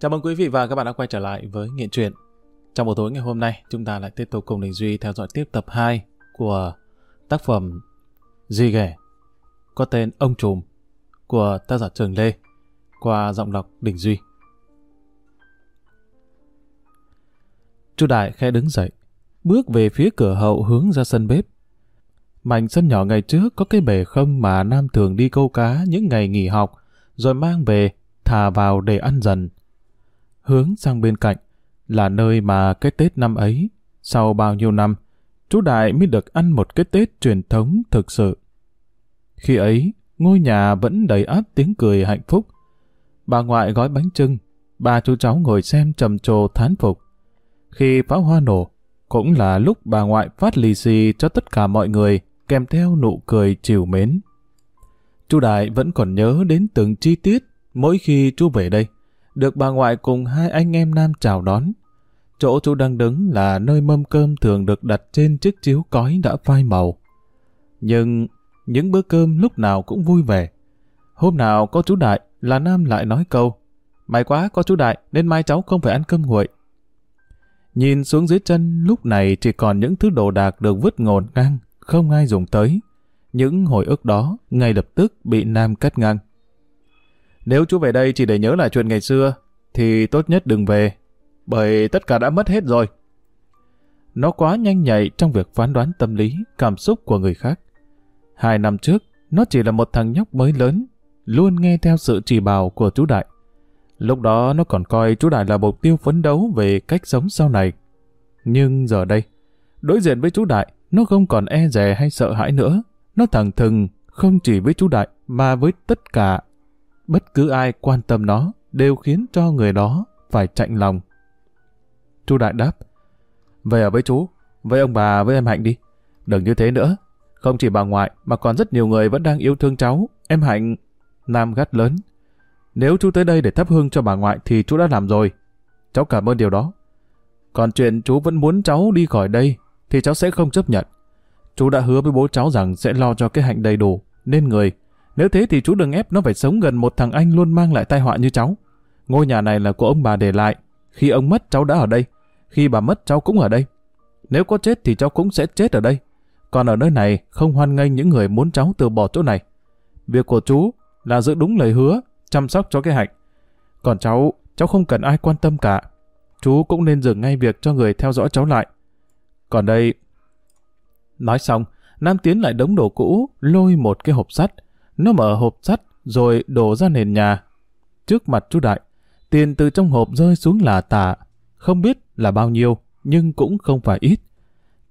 Chào mừng quý vị và các bạn đã quay trở lại với Nghiện Truyện. Trong buổi tối ngày hôm nay, chúng ta lại tiếp tục cùng Đình Duy theo dõi tiếp tập 2 của tác phẩm Di Ghẻ có tên Ông Trùm của tác giả Trường Lê qua giọng đọc Đình Duy. Chu Đại khẽ đứng dậy, bước về phía cửa hậu hướng ra sân bếp. Mảnh sân nhỏ ngày trước có cái bể không mà Nam thường đi câu cá những ngày nghỉ học, rồi mang về, thả vào để ăn dần. Hướng sang bên cạnh là nơi mà cái Tết năm ấy, sau bao nhiêu năm, chú Đại mới được ăn một cái Tết truyền thống thực sự. Khi ấy, ngôi nhà vẫn đầy áp tiếng cười hạnh phúc. Bà ngoại gói bánh trưng, ba chú cháu ngồi xem trầm trồ thán phục. Khi pháo hoa nổ, cũng là lúc bà ngoại phát lì xì cho tất cả mọi người, kèm theo nụ cười chiều mến. Chú Đại vẫn còn nhớ đến từng chi tiết mỗi khi chú về đây, được bà ngoại cùng hai anh em nam chào đón. Chỗ chú đang đứng là nơi mâm cơm thường được đặt trên chiếc chiếu cói đã phai màu. Nhưng những bữa cơm lúc nào cũng vui vẻ. Hôm nào có chú Đại là Nam lại nói câu May quá có chú Đại nên mai cháu không phải ăn cơm nguội. Nhìn xuống dưới chân lúc này chỉ còn những thứ đồ đạc được vứt ngổn ngang, không ai dùng tới. Những hồi ức đó ngay lập tức bị Nam cắt ngang. Nếu chú về đây chỉ để nhớ lại chuyện ngày xưa, thì tốt nhất đừng về, bởi tất cả đã mất hết rồi. Nó quá nhanh nhạy trong việc phán đoán tâm lý, cảm xúc của người khác. Hai năm trước, nó chỉ là một thằng nhóc mới lớn, luôn nghe theo sự chỉ bảo của chú Đại. Lúc đó nó còn coi chú Đại là mục tiêu phấn đấu về cách sống sau này. Nhưng giờ đây, đối diện với chú Đại, nó không còn e dè hay sợ hãi nữa. Nó thẳng thừng, không chỉ với chú Đại, mà với tất cả. Bất cứ ai quan tâm nó, đều khiến cho người đó phải chạnh lòng. Chú Đại đáp, Về ở với chú, với ông bà, với em Hạnh đi. Đừng như thế nữa. Không chỉ bà ngoại, mà còn rất nhiều người vẫn đang yêu thương cháu. Em Hạnh... Nam gắt lớn. Nếu chú tới đây để thắp hương cho bà ngoại thì chú đã làm rồi. Cháu cảm ơn điều đó. Còn chuyện chú vẫn muốn cháu đi khỏi đây thì cháu sẽ không chấp nhận. Chú đã hứa với bố cháu rằng sẽ lo cho cái hạnh đầy đủ, nên người. Nếu thế thì chú đừng ép nó phải sống gần một thằng anh luôn mang lại tai họa như cháu. Ngôi nhà này là của ông bà để lại. Khi ông mất cháu đã ở đây. Khi bà mất cháu cũng ở đây. Nếu có chết thì cháu cũng sẽ chết ở đây. Còn ở nơi này không hoan nghênh những người muốn cháu từ bỏ chỗ này. Việc của chú là giữ đúng lời hứa, chăm sóc cho cái hạnh. Còn cháu, cháu không cần ai quan tâm cả. Chú cũng nên dừng ngay việc cho người theo dõi cháu lại. Còn đây... Nói xong, Nam tiến lại đống đồ cũ, lôi một cái hộp sắt. Nó mở hộp sắt, rồi đổ ra nền nhà. Trước mặt chú Đại, tiền từ trong hộp rơi xuống là tả. Không biết là bao nhiêu, nhưng cũng không phải ít.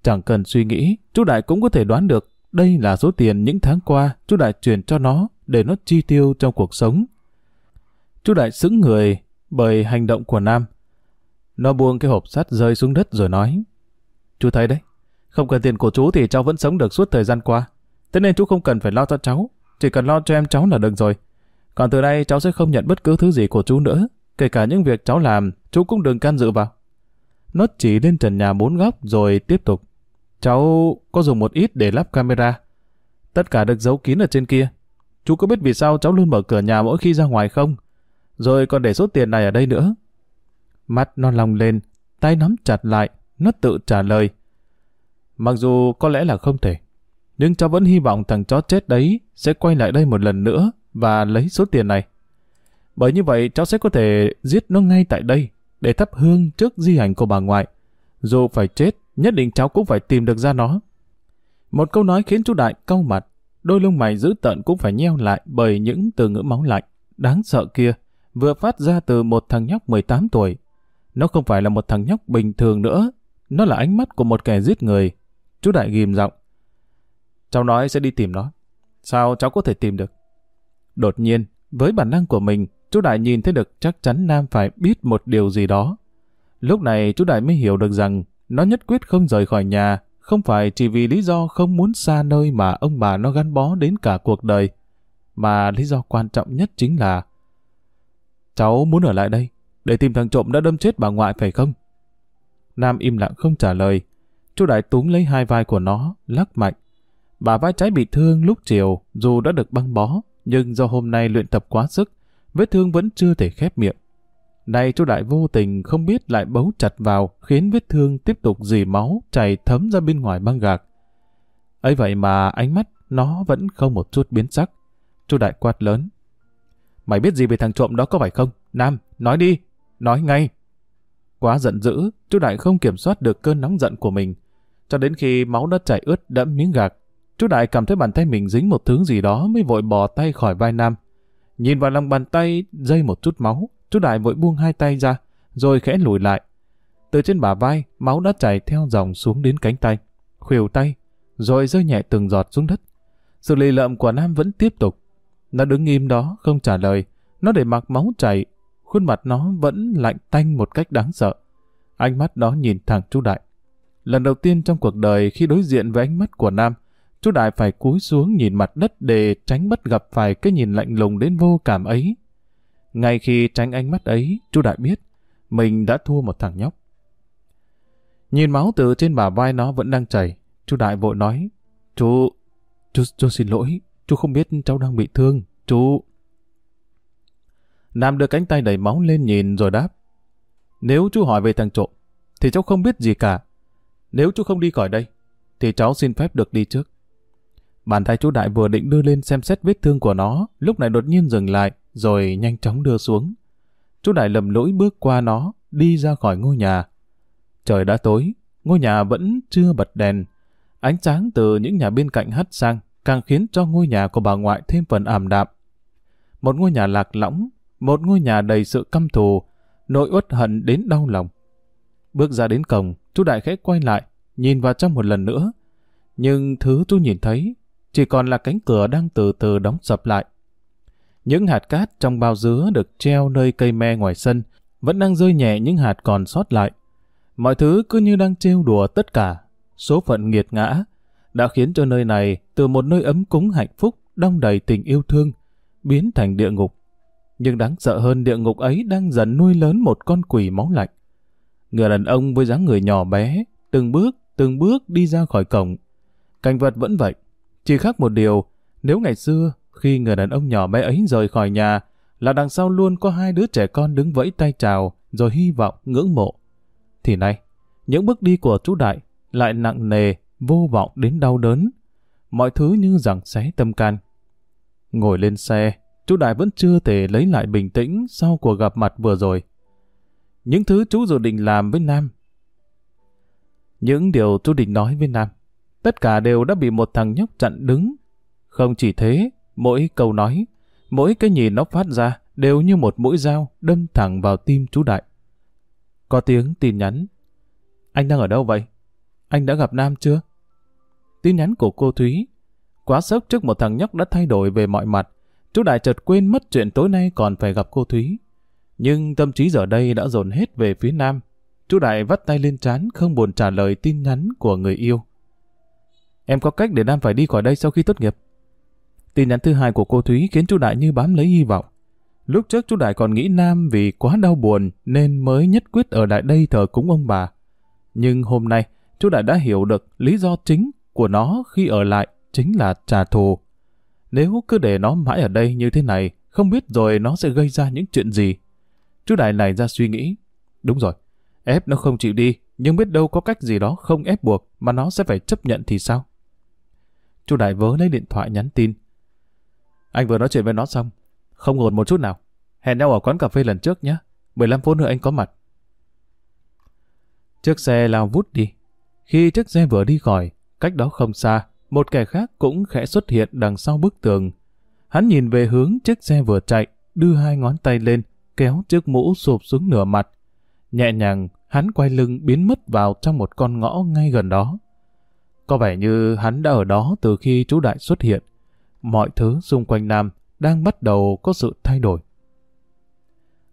Chẳng cần suy nghĩ, chú Đại cũng có thể đoán được đây là số tiền những tháng qua chú Đại chuyển cho nó để nó chi tiêu trong cuộc sống. Chú Đại sững người bởi hành động của Nam. Nó buông cái hộp sắt rơi xuống đất rồi nói Chú thấy đấy, không cần tiền của chú thì cháu vẫn sống được suốt thời gian qua. Thế nên chú không cần phải lo cho cháu, chỉ cần lo cho em cháu là được rồi. Còn từ đây cháu sẽ không nhận bất cứ thứ gì của chú nữa, kể cả những việc cháu làm, chú cũng đừng can dự vào. Nó chỉ lên trần nhà bốn góc rồi tiếp tục. Cháu có dùng một ít để lắp camera. Tất cả được giấu kín ở trên kia. Chú có biết vì sao cháu luôn mở cửa nhà mỗi khi ra ngoài không? Rồi còn để số tiền này ở đây nữa. Mắt nó lòng lên, tay nắm chặt lại, nó tự trả lời. Mặc dù có lẽ là không thể, nhưng cháu vẫn hy vọng thằng chó chết đấy sẽ quay lại đây một lần nữa và lấy số tiền này. Bởi như vậy cháu sẽ có thể giết nó ngay tại đây để thắp hương trước di hành của bà ngoại. Dù phải chết, nhất định cháu cũng phải tìm được ra nó. Một câu nói khiến chú Đại cau mặt, đôi lông mày dữ tợn cũng phải nheo lại bởi những từ ngữ máu lạnh, đáng sợ kia, vừa phát ra từ một thằng nhóc 18 tuổi. Nó không phải là một thằng nhóc bình thường nữa, nó là ánh mắt của một kẻ giết người. Chú Đại ghim giọng. Cháu nói sẽ đi tìm nó. Sao cháu có thể tìm được? Đột nhiên, với bản năng của mình, chú Đại nhìn thấy được chắc chắn Nam phải biết một điều gì đó. Lúc này chú Đại mới hiểu được rằng nó nhất quyết không rời khỏi nhà, không phải chỉ vì lý do không muốn xa nơi mà ông bà nó gắn bó đến cả cuộc đời, mà lý do quan trọng nhất chính là Cháu muốn ở lại đây, để tìm thằng trộm đã đâm chết bà ngoại phải không? Nam im lặng không trả lời. Chú Đại túm lấy hai vai của nó, lắc mạnh. Bà vai trái bị thương lúc chiều, dù đã được băng bó, nhưng do hôm nay luyện tập quá sức, vết thương vẫn chưa thể khép miệng. Nay chú Đại vô tình không biết lại bấu chặt vào, khiến vết thương tiếp tục dì máu chảy thấm ra bên ngoài băng gạc. ấy vậy mà ánh mắt nó vẫn không một chút biến sắc. Chú Đại quát lớn. Mày biết gì về thằng trộm đó có phải không? Nam, nói đi, nói ngay. Quá giận dữ, chú Đại không kiểm soát được cơn nóng giận của mình. Cho đến khi máu đã chảy ướt đẫm miếng gạc, chú Đại cảm thấy bàn tay mình dính một thứ gì đó mới vội bỏ tay khỏi vai Nam. Nhìn vào lòng bàn tay dây một chút máu, chú Đại vội buông hai tay ra, rồi khẽ lùi lại. Từ trên bả vai, máu đã chảy theo dòng xuống đến cánh tay, khuỷu tay, rồi rơi nhẹ từng giọt xuống đất. Sự lì lợm của Nam vẫn tiếp tục. Nó đứng im đó, không trả lời. Nó để mặc máu chảy, khuôn mặt nó vẫn lạnh tanh một cách đáng sợ. Ánh mắt đó nhìn thẳng chú Đại. Lần đầu tiên trong cuộc đời khi đối diện với ánh mắt của Nam, chú Đại phải cúi xuống nhìn mặt đất để tránh bất gặp phải cái nhìn lạnh lùng đến vô cảm ấy. Ngay khi tránh ánh mắt ấy, chú Đại biết mình đã thua một thằng nhóc. Nhìn máu từ trên bả vai nó vẫn đang chảy, chú Đại vội nói, chú, chú, chú xin lỗi, chú không biết cháu đang bị thương, chú... Nam đưa cánh tay đầy máu lên nhìn rồi đáp, nếu chú hỏi về thằng trộm, thì cháu không biết gì cả. Nếu chú không đi khỏi đây, thì cháu xin phép được đi trước. Bàn tay chú Đại vừa định đưa lên xem xét vết thương của nó, lúc này đột nhiên dừng lại, rồi nhanh chóng đưa xuống. Chú Đại lầm lỗi bước qua nó, đi ra khỏi ngôi nhà. Trời đã tối, ngôi nhà vẫn chưa bật đèn. Ánh sáng từ những nhà bên cạnh hắt sang, càng khiến cho ngôi nhà của bà ngoại thêm phần ảm đạm. Một ngôi nhà lạc lõng, một ngôi nhà đầy sự căm thù, nỗi uất hận đến đau lòng. Bước ra đến cổng, chú Đại khẽ quay lại, nhìn vào trong một lần nữa. Nhưng thứ chú nhìn thấy chỉ còn là cánh cửa đang từ từ đóng sập lại. Những hạt cát trong bao dứa được treo nơi cây me ngoài sân vẫn đang rơi nhẹ những hạt còn sót lại. Mọi thứ cứ như đang trêu đùa tất cả. Số phận nghiệt ngã đã khiến cho nơi này từ một nơi ấm cúng hạnh phúc, đong đầy tình yêu thương, biến thành địa ngục. Nhưng đáng sợ hơn địa ngục ấy đang dần nuôi lớn một con quỷ máu lạnh. Người đàn ông với dáng người nhỏ bé, từng bước, từng bước đi ra khỏi cổng. Cảnh vật vẫn vậy, chỉ khác một điều, nếu ngày xưa, khi người đàn ông nhỏ bé ấy rời khỏi nhà, là đằng sau luôn có hai đứa trẻ con đứng vẫy tay chào, rồi hy vọng, ngưỡng mộ. Thì nay, những bước đi của chú Đại lại nặng nề, vô vọng đến đau đớn. Mọi thứ như rằng xé tâm can. Ngồi lên xe, chú Đại vẫn chưa thể lấy lại bình tĩnh sau cuộc gặp mặt vừa rồi. Những thứ chú dự định làm với Nam. Những điều chú định nói với Nam tất cả đều đã bị một thằng nhóc chặn đứng. Không chỉ thế, mỗi câu nói, mỗi cái nhìn nó phát ra đều như một mũi dao đâm thẳng vào tim chú Đại. Có tiếng tin nhắn. Anh đang ở đâu vậy? Anh đã gặp Nam chưa? Tin nhắn của cô Thúy. Quá sốc trước một thằng nhóc đã thay đổi về mọi mặt. Chú Đại chợt quên mất chuyện tối nay còn phải gặp cô Thúy. Nhưng tâm trí giờ đây đã dồn hết về phía Nam. Chú Đại vắt tay lên trán không buồn trả lời tin nhắn của người yêu. Em có cách để Nam phải đi khỏi đây sau khi tốt nghiệp. Tin nhắn thứ hai của cô Thúy khiến chú Đại như bám lấy hy vọng. Lúc trước chú Đại còn nghĩ Nam vì quá đau buồn nên mới nhất quyết ở lại đây thờ cúng ông bà. Nhưng hôm nay, chú Đại đã hiểu được lý do chính của nó khi ở lại chính là trả thù. Nếu cứ để nó mãi ở đây như thế này, không biết rồi nó sẽ gây ra những chuyện gì. Chú Đại này ra suy nghĩ. Đúng rồi, ép nó không chịu đi, nhưng biết đâu có cách gì đó không ép buộc mà nó sẽ phải chấp nhận thì sao? Chú Đại vớ lấy điện thoại nhắn tin. Anh vừa nói chuyện với nó xong, không ổn một chút nào. Hẹn nhau ở quán cà phê lần trước nhé. 15 phút nữa anh có mặt. Chiếc xe lao vút đi. Khi chiếc xe vừa đi khỏi, cách đó không xa, một kẻ khác cũng khẽ xuất hiện đằng sau bức tường. Hắn nhìn về hướng chiếc xe vừa chạy, đưa hai ngón tay lên, kéo chiếc mũ sụp xuống nửa mặt. Nhẹ nhàng, hắn quay lưng biến mất vào trong một con ngõ ngay gần đó. Có vẻ như hắn đã ở đó từ khi chú Đại xuất hiện. Mọi thứ xung quanh Nam đang bắt đầu có sự thay đổi.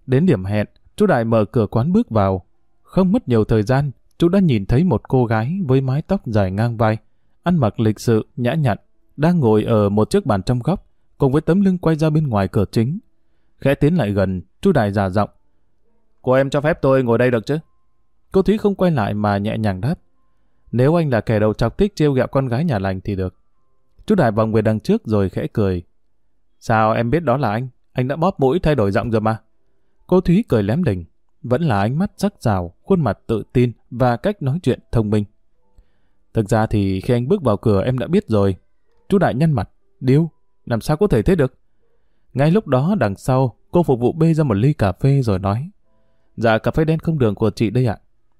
Đến điểm hẹn, chú Đại mở cửa quán bước vào. Không mất nhiều thời gian, chú đã nhìn thấy một cô gái với mái tóc dài ngang vai, ăn mặc lịch sự, nhã nhặn, đang ngồi ở một chiếc bàn trong góc, cùng với tấm lưng quay ra bên ngoài cửa chính. Khẽ tiến lại gần, chú Đại giả giọng. Cô em cho phép tôi ngồi đây được chứ? Cô Thúy không quay lại mà nhẹ nhàng đáp. Nếu anh là kẻ đầu chọc thích trêu ghẹo con gái nhà lành thì được. Chú Đại vòng về đằng trước rồi khẽ cười. Sao em biết đó là anh? Anh đã bóp mũi thay đổi giọng rồi mà. Cô Thúy cười lém đỉnh, vẫn là ánh mắt sắc rào, khuôn mặt tự tin và cách nói chuyện thông minh. Thực ra thì khi anh bước vào cửa em đã biết rồi. Chú Đại nhăn mặt, điêu, làm sao có thể thế được? Ngay lúc đó đằng sau, cô phục vụ bê ra một ly cà phê rồi nói. Dạ cà phê đen không đường của chị đây ạ.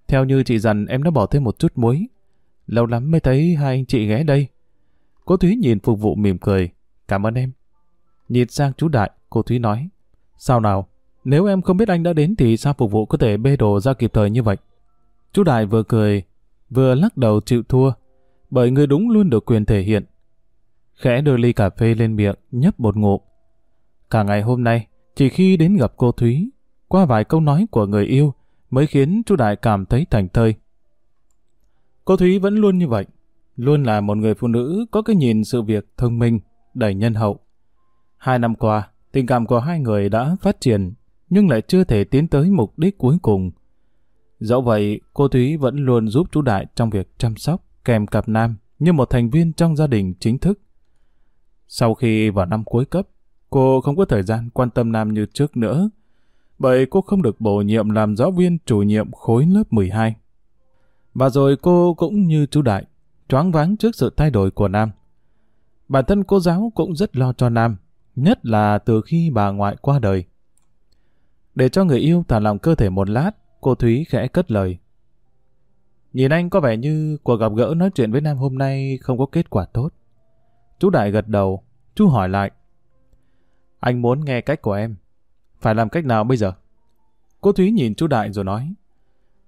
Theo như chị dặn em đã bỏ thêm một chút muối. Lâu lắm mới thấy hai anh chị ghé đây. Cô Thúy nhìn phục vụ mỉm cười. Cảm ơn em. Nhìn sang chú Đại, cô Thúy nói. Sao nào? Nếu em không biết anh đã đến thì sao phục vụ có thể bê đồ ra kịp thời như vậy? Chú Đại vừa cười, vừa lắc đầu chịu thua. Bởi người đúng luôn được quyền thể hiện. Khẽ đưa ly cà phê lên miệng, nhấp một ngụm. Cả ngày hôm nay, chỉ khi đến gặp cô Thúy, qua vài câu nói của người yêu, mới khiến chú Đại cảm thấy thành thơi. Cô Thúy vẫn luôn như vậy, luôn là một người phụ nữ có cái nhìn sự việc thông minh, đầy nhân hậu. Hai năm qua, tình cảm của hai người đã phát triển, nhưng lại chưa thể tiến tới mục đích cuối cùng. Dẫu vậy, cô Thúy vẫn luôn giúp chú Đại trong việc chăm sóc, kèm cặp nam như một thành viên trong gia đình chính thức. Sau khi vào năm cuối cấp, cô không có thời gian quan tâm Nam như trước nữa, bởi cô không được bổ nhiệm làm giáo viên chủ nhiệm khối lớp 12. Và rồi cô cũng như chú Đại, choáng váng trước sự thay đổi của Nam. Bản thân cô giáo cũng rất lo cho Nam, nhất là từ khi bà ngoại qua đời. Để cho người yêu thả lòng cơ thể một lát, cô Thúy khẽ cất lời. Nhìn anh có vẻ như cuộc gặp gỡ nói chuyện với Nam hôm nay không có kết quả tốt. Chú Đại gật đầu, chú hỏi lại. Anh muốn nghe cách của em. Phải làm cách nào bây giờ? Cô Thúy nhìn chú Đại rồi nói.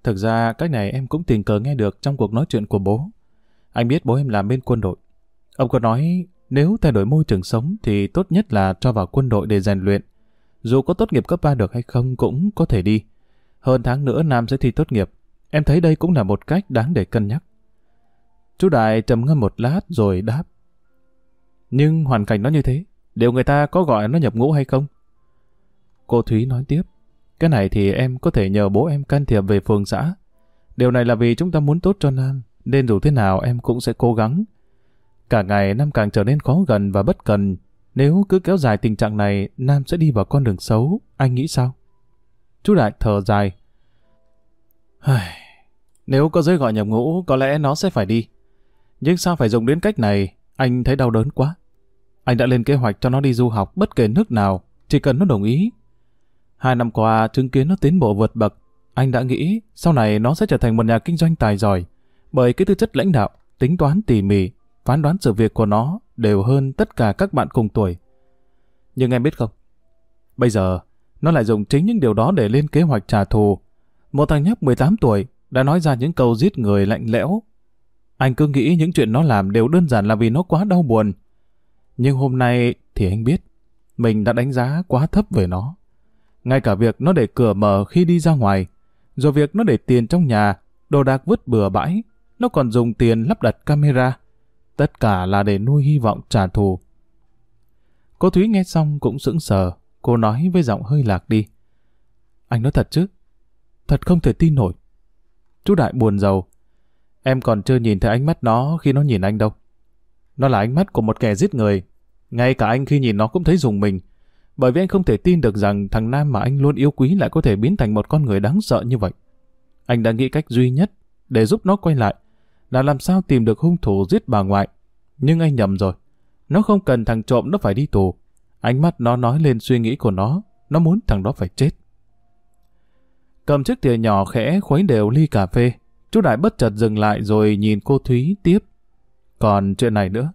Thực ra cách này em cũng tình cờ nghe được trong cuộc nói chuyện của bố. Anh biết bố em làm bên quân đội. Ông có nói nếu thay đổi môi trường sống thì tốt nhất là cho vào quân đội để rèn luyện. Dù có tốt nghiệp cấp 3 được hay không cũng có thể đi. Hơn tháng nữa Nam sẽ thi tốt nghiệp. Em thấy đây cũng là một cách đáng để cân nhắc. Chú Đại trầm ngâm một lát rồi đáp. Nhưng hoàn cảnh nó như thế, liệu người ta có gọi nó nhập ngũ hay không? Cô Thúy nói tiếp, cái này thì em có thể nhờ bố em can thiệp về phường xã. Điều này là vì chúng ta muốn tốt cho Nam, nên dù thế nào em cũng sẽ cố gắng. Cả ngày Nam càng trở nên khó gần và bất cần. Nếu cứ kéo dài tình trạng này, Nam sẽ đi vào con đường xấu. Anh nghĩ sao? Chú Đại thở dài. Nếu có giấy gọi nhập ngũ, có lẽ nó sẽ phải đi. Nhưng sao phải dùng đến cách này? Anh thấy đau đớn quá. Anh đã lên kế hoạch cho nó đi du học bất kể nước nào, chỉ cần nó đồng ý. Hai năm qua, chứng kiến nó tiến bộ vượt bậc, anh đã nghĩ sau này nó sẽ trở thành một nhà kinh doanh tài giỏi, bởi cái tư chất lãnh đạo, tính toán tỉ mỉ, phán đoán sự việc của nó đều hơn tất cả các bạn cùng tuổi. Nhưng em biết không, bây giờ nó lại dùng chính những điều đó để lên kế hoạch trả thù. Một thằng nhóc 18 tuổi đã nói ra những câu giết người lạnh lẽo. Anh cứ nghĩ những chuyện nó làm đều đơn giản là vì nó quá đau buồn. Nhưng hôm nay thì anh biết, mình đã đánh giá quá thấp về nó. Ngay cả việc nó để cửa mở khi đi ra ngoài, rồi việc nó để tiền trong nhà, đồ đạc vứt bừa bãi, nó còn dùng tiền lắp đặt camera. Tất cả là để nuôi hy vọng trả thù. Cô Thúy nghe xong cũng sững sờ, cô nói với giọng hơi lạc đi. Anh nói thật chứ? Thật không thể tin nổi. Chú Đại buồn giàu. Em còn chưa nhìn thấy ánh mắt nó khi nó nhìn anh đâu. Nó là ánh mắt của một kẻ giết người. Ngay cả anh khi nhìn nó cũng thấy dùng mình. Bởi vì anh không thể tin được rằng thằng Nam mà anh luôn yêu quý lại có thể biến thành một con người đáng sợ như vậy. Anh đã nghĩ cách duy nhất để giúp nó quay lại là làm sao tìm được hung thủ giết bà ngoại. Nhưng anh nhầm rồi. Nó không cần thằng trộm nó phải đi tù. Ánh mắt nó nói lên suy nghĩ của nó. Nó muốn thằng đó phải chết. Cầm chiếc thìa nhỏ khẽ khuấy đều ly cà phê. Chú Đại bất chợt dừng lại rồi nhìn cô Thúy tiếp. Còn chuyện này nữa.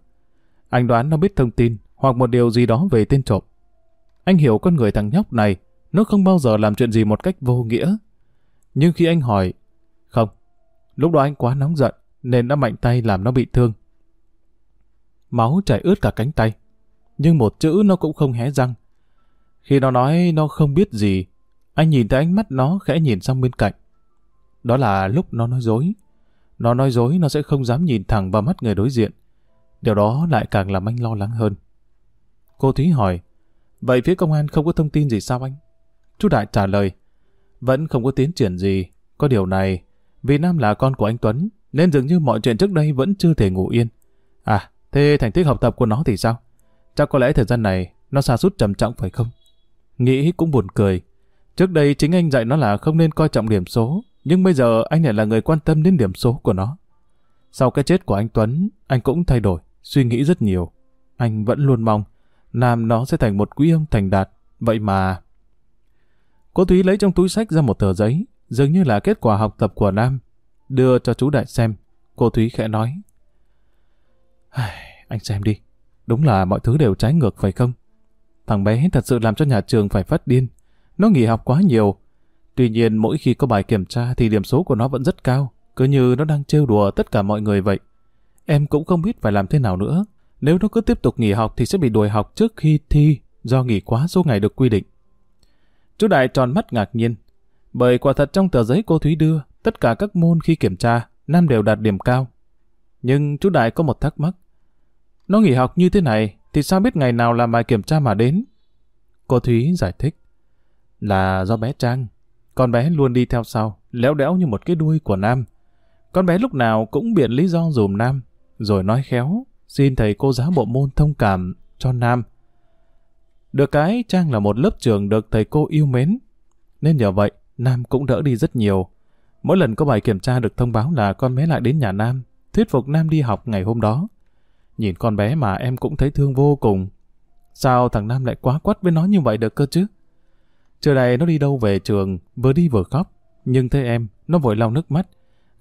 Anh đoán nó biết thông tin hoặc một điều gì đó về tên trộm. Anh hiểu con người thằng nhóc này, nó không bao giờ làm chuyện gì một cách vô nghĩa. Nhưng khi anh hỏi, không, lúc đó anh quá nóng giận, nên đã mạnh tay làm nó bị thương. Máu chảy ướt cả cánh tay, nhưng một chữ nó cũng không hé răng. Khi nó nói nó không biết gì, anh nhìn thấy ánh mắt nó khẽ nhìn sang bên cạnh. Đó là lúc nó nói dối. Nó nói dối nó sẽ không dám nhìn thẳng vào mắt người đối diện. Điều đó lại càng làm anh lo lắng hơn. Cô Thúy hỏi, vậy phía công an không có thông tin gì sao anh? Chú Đại trả lời, vẫn không có tiến triển gì. Có điều này, vì Nam là con của anh Tuấn, nên dường như mọi chuyện trước đây vẫn chưa thể ngủ yên. À, thế thành tích học tập của nó thì sao? Chắc có lẽ thời gian này nó xa sút trầm trọng phải không? Nghĩ cũng buồn cười. Trước đây chính anh dạy nó là không nên coi trọng điểm số, nhưng bây giờ anh lại là người quan tâm đến điểm số của nó. Sau cái chết của anh Tuấn, anh cũng thay đổi, suy nghĩ rất nhiều. Anh vẫn luôn mong Nam nó sẽ thành một quý ông thành đạt. Vậy mà... Cô Thúy lấy trong túi sách ra một tờ giấy, dường như là kết quả học tập của Nam. Đưa cho chú Đại xem. Cô Thúy khẽ nói. Anh xem đi. Đúng là mọi thứ đều trái ngược phải không? Thằng bé thật sự làm cho nhà trường phải phát điên. Nó nghỉ học quá nhiều. Tuy nhiên mỗi khi có bài kiểm tra thì điểm số của nó vẫn rất cao. Cứ như nó đang trêu đùa tất cả mọi người vậy. Em cũng không biết phải làm thế nào nữa. Nếu nó cứ tiếp tục nghỉ học thì sẽ bị đuổi học trước khi thi do nghỉ quá số ngày được quy định. Chú Đại tròn mắt ngạc nhiên. Bởi quả thật trong tờ giấy cô Thúy đưa, tất cả các môn khi kiểm tra, Nam đều đạt điểm cao. Nhưng chú Đại có một thắc mắc. Nó nghỉ học như thế này, thì sao biết ngày nào làm bài kiểm tra mà đến? Cô Thúy giải thích. Là do bé Trang. Con bé luôn đi theo sau, léo đẽo như một cái đuôi của Nam. Con bé lúc nào cũng biện lý do dùm Nam, rồi nói khéo, xin thầy cô giáo bộ môn thông cảm cho Nam. Được cái Trang là một lớp trường được thầy cô yêu mến, nên nhờ vậy Nam cũng đỡ đi rất nhiều. Mỗi lần có bài kiểm tra được thông báo là con bé lại đến nhà Nam, thuyết phục Nam đi học ngày hôm đó. Nhìn con bé mà em cũng thấy thương vô cùng. Sao thằng Nam lại quá quắt với nó như vậy được cơ chứ? Trưa này nó đi đâu về trường, vừa đi vừa khóc. Nhưng thấy em, nó vội lau nước mắt.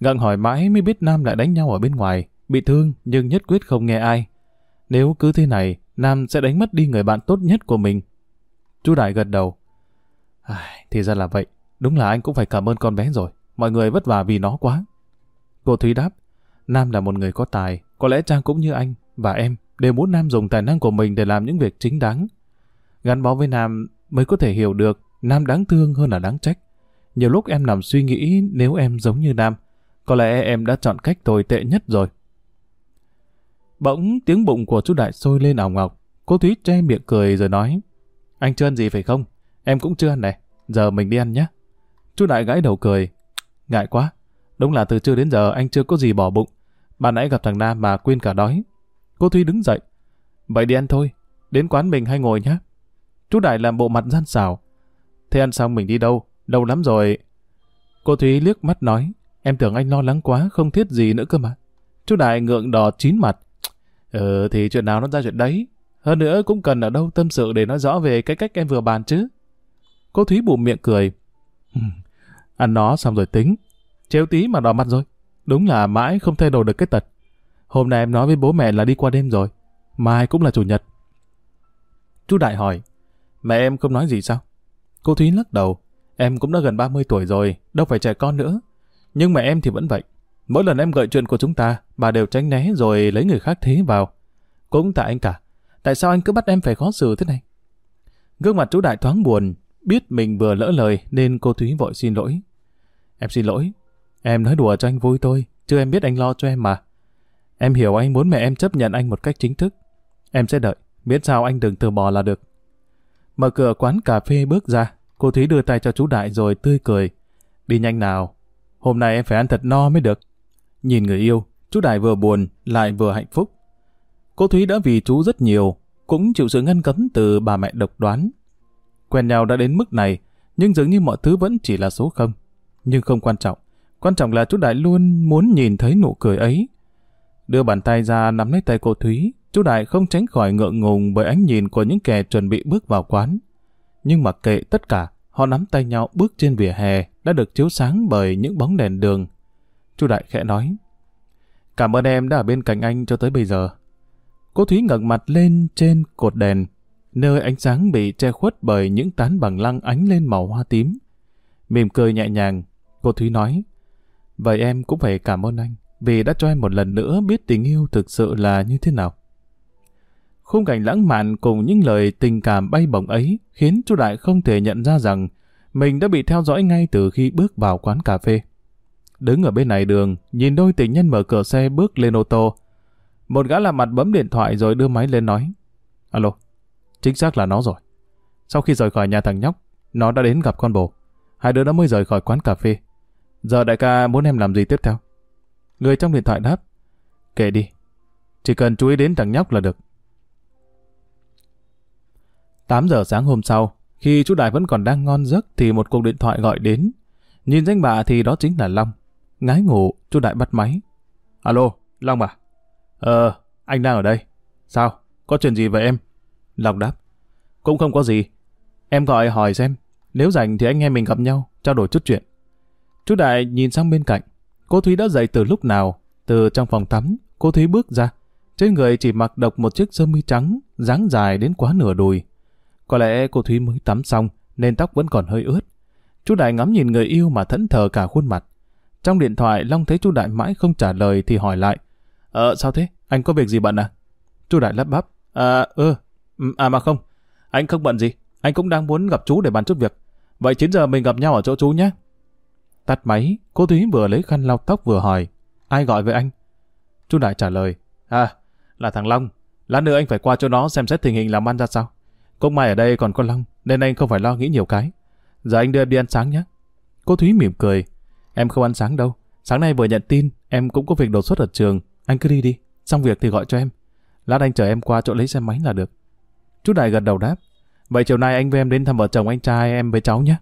Gặng hỏi mãi mới biết Nam lại đánh nhau ở bên ngoài. Bị thương nhưng nhất quyết không nghe ai. Nếu cứ thế này, Nam sẽ đánh mất đi người bạn tốt nhất của mình. Chú Đại gật đầu. À, thì ra là vậy. Đúng là anh cũng phải cảm ơn con bé rồi. Mọi người vất vả vì nó quá. Cô Thúy đáp. Nam là một người có tài. Có lẽ Trang cũng như anh và em đều muốn Nam dùng tài năng của mình để làm những việc chính đáng. Gắn bó với Nam mới có thể hiểu được Nam đáng thương hơn là đáng trách. Nhiều lúc em nằm suy nghĩ nếu em giống như Nam, có lẽ em đã chọn cách tồi tệ nhất rồi. Bỗng tiếng bụng của chú Đại sôi lên ảo ngọc. Cô Thúy che miệng cười rồi nói. Anh chưa ăn gì phải không? Em cũng chưa ăn này. Giờ mình đi ăn nhé. Chú Đại gãi đầu cười. Ngại quá. Đúng là từ trưa đến giờ anh chưa có gì bỏ bụng. Bạn nãy gặp thằng Nam mà quên cả đói. Cô Thúy đứng dậy. Vậy đi ăn thôi. Đến quán mình hay ngồi nhé. Chú Đại làm bộ mặt gian xảo. Thế ăn xong mình đi đâu? Lâu lắm rồi. Cô Thúy liếc mắt nói. Em tưởng anh lo lắng quá, không thiết gì nữa cơ mà. Chú Đại ngượng đỏ chín mặt. Ừ thì chuyện nào nó ra chuyện đấy. Hơn nữa cũng cần ở đâu tâm sự để nói rõ về cái cách em vừa bàn chứ. Cô Thúy bụng miệng cười. Ăn nó xong rồi tính. Trêu tí mà đỏ mặt rồi. Đúng là mãi không thay đổi được cái tật. Hôm nay em nói với bố mẹ là đi qua đêm rồi. Mai cũng là chủ nhật. Chú Đại hỏi. Mẹ em không nói gì sao? Cô Thúy lắc đầu. Em cũng đã gần 30 tuổi rồi, đâu phải trẻ con nữa. Nhưng mẹ em thì vẫn vậy. Mỗi lần em gợi chuyện của chúng ta, bà đều tránh né rồi lấy người khác thế vào. Cũng tại anh cả. Tại sao anh cứ bắt em phải khó xử thế này? Gương mặt chú Đại thoáng buồn, biết mình vừa lỡ lời nên cô Thúy vội xin lỗi. Em xin lỗi. Em nói đùa cho anh vui thôi, chứ em biết anh lo cho em mà. Em hiểu anh muốn mẹ em chấp nhận anh một cách chính thức. Em sẽ đợi, biết sao anh đừng từ bỏ là được. Mở cửa quán cà phê bước ra, cô Thúy đưa tay cho chú Đại rồi tươi cười. Đi nhanh nào, hôm nay em phải ăn thật no mới được. Nhìn người yêu, chú Đại vừa buồn, lại vừa hạnh phúc. Cô Thúy đã vì chú rất nhiều, cũng chịu sự ngăn cấm từ bà mẹ độc đoán. Quen nhau đã đến mức này, nhưng dường như mọi thứ vẫn chỉ là số không. Nhưng không quan trọng. Quan trọng là chú Đại luôn muốn nhìn thấy nụ cười ấy. Đưa bàn tay ra nắm lấy tay cô Thúy, chú Đại không tránh khỏi ngượng ngùng bởi ánh nhìn của những kẻ chuẩn bị bước vào quán. Nhưng mặc kệ tất cả, họ nắm tay nhau bước trên vỉa hè đã được chiếu sáng bởi những bóng đèn đường. Chú Đại khẽ nói, Cảm ơn em đã ở bên cạnh anh cho tới bây giờ. Cô Thúy ngẩng mặt lên trên cột đèn, nơi ánh sáng bị che khuất bởi những tán bằng lăng ánh lên màu hoa tím. Mỉm cười nhẹ nhàng, cô Thúy nói, Vậy em cũng phải cảm ơn anh, vì đã cho em một lần nữa biết tình yêu thực sự là như thế nào. Khung cảnh lãng mạn cùng những lời tình cảm bay bổng ấy khiến chú Đại không thể nhận ra rằng mình đã bị theo dõi ngay từ khi bước vào quán cà phê. Đứng ở bên này đường, nhìn đôi tình nhân mở cửa xe bước lên ô tô. Một gã làm mặt bấm điện thoại rồi đưa máy lên nói. Alo, chính xác là nó rồi. Sau khi rời khỏi nhà thằng nhóc, nó đã đến gặp con bồ. Hai đứa nó mới rời khỏi quán cà phê. Giờ đại ca muốn em làm gì tiếp theo? Người trong điện thoại đáp. Kệ đi. Chỉ cần chú ý đến thằng nhóc là được. 8 giờ sáng hôm sau, Khi chú Đại vẫn còn đang ngon giấc thì một cuộc điện thoại gọi đến. Nhìn danh bạ thì đó chính là Long. Ngái ngủ, chú Đại bắt máy. Alo, Long à? Ờ, anh đang ở đây. Sao? Có chuyện gì vậy em? Long đáp. Cũng không có gì. Em gọi hỏi xem. Nếu rảnh thì anh em mình gặp nhau, trao đổi chút chuyện. Chú Đại nhìn sang bên cạnh. Cô Thúy đã dậy từ lúc nào? Từ trong phòng tắm, cô Thúy bước ra. Trên người chỉ mặc độc một chiếc sơ mi trắng, dáng dài đến quá nửa đùi. Có lẽ cô Thúy mới tắm xong, nên tóc vẫn còn hơi ướt. Chú Đại ngắm nhìn người yêu mà thẫn thờ cả khuôn mặt. Trong điện thoại, Long thấy chú Đại mãi không trả lời thì hỏi lại. Ờ, sao thế? Anh có việc gì bận à? Chú Đại lắp bắp. À, ừ, à mà không. Anh không bận gì. Anh cũng đang muốn gặp chú để bàn chút việc. Vậy 9 giờ mình gặp nhau ở chỗ chú nhé. Tắt máy, cô Thúy vừa lấy khăn lau tóc vừa hỏi. Ai gọi với anh? Chú Đại trả lời. À, là thằng Long. Lát nữa anh phải qua chỗ nó xem xét tình hình làm ăn ra sao. Cũng may ở đây còn có Long, nên anh không phải lo nghĩ nhiều cái. Giờ anh đưa em đi ăn sáng nhé. Cô Thúy mỉm cười. Em không ăn sáng đâu. Sáng nay vừa nhận tin, em cũng có việc đột xuất ở trường. Anh cứ đi đi. Xong việc thì gọi cho em. Lát anh chờ em qua chỗ lấy xe máy là được. Chú Đại gật đầu đáp. Vậy chiều nay anh với em đến thăm vợ chồng anh trai em với cháu nhé.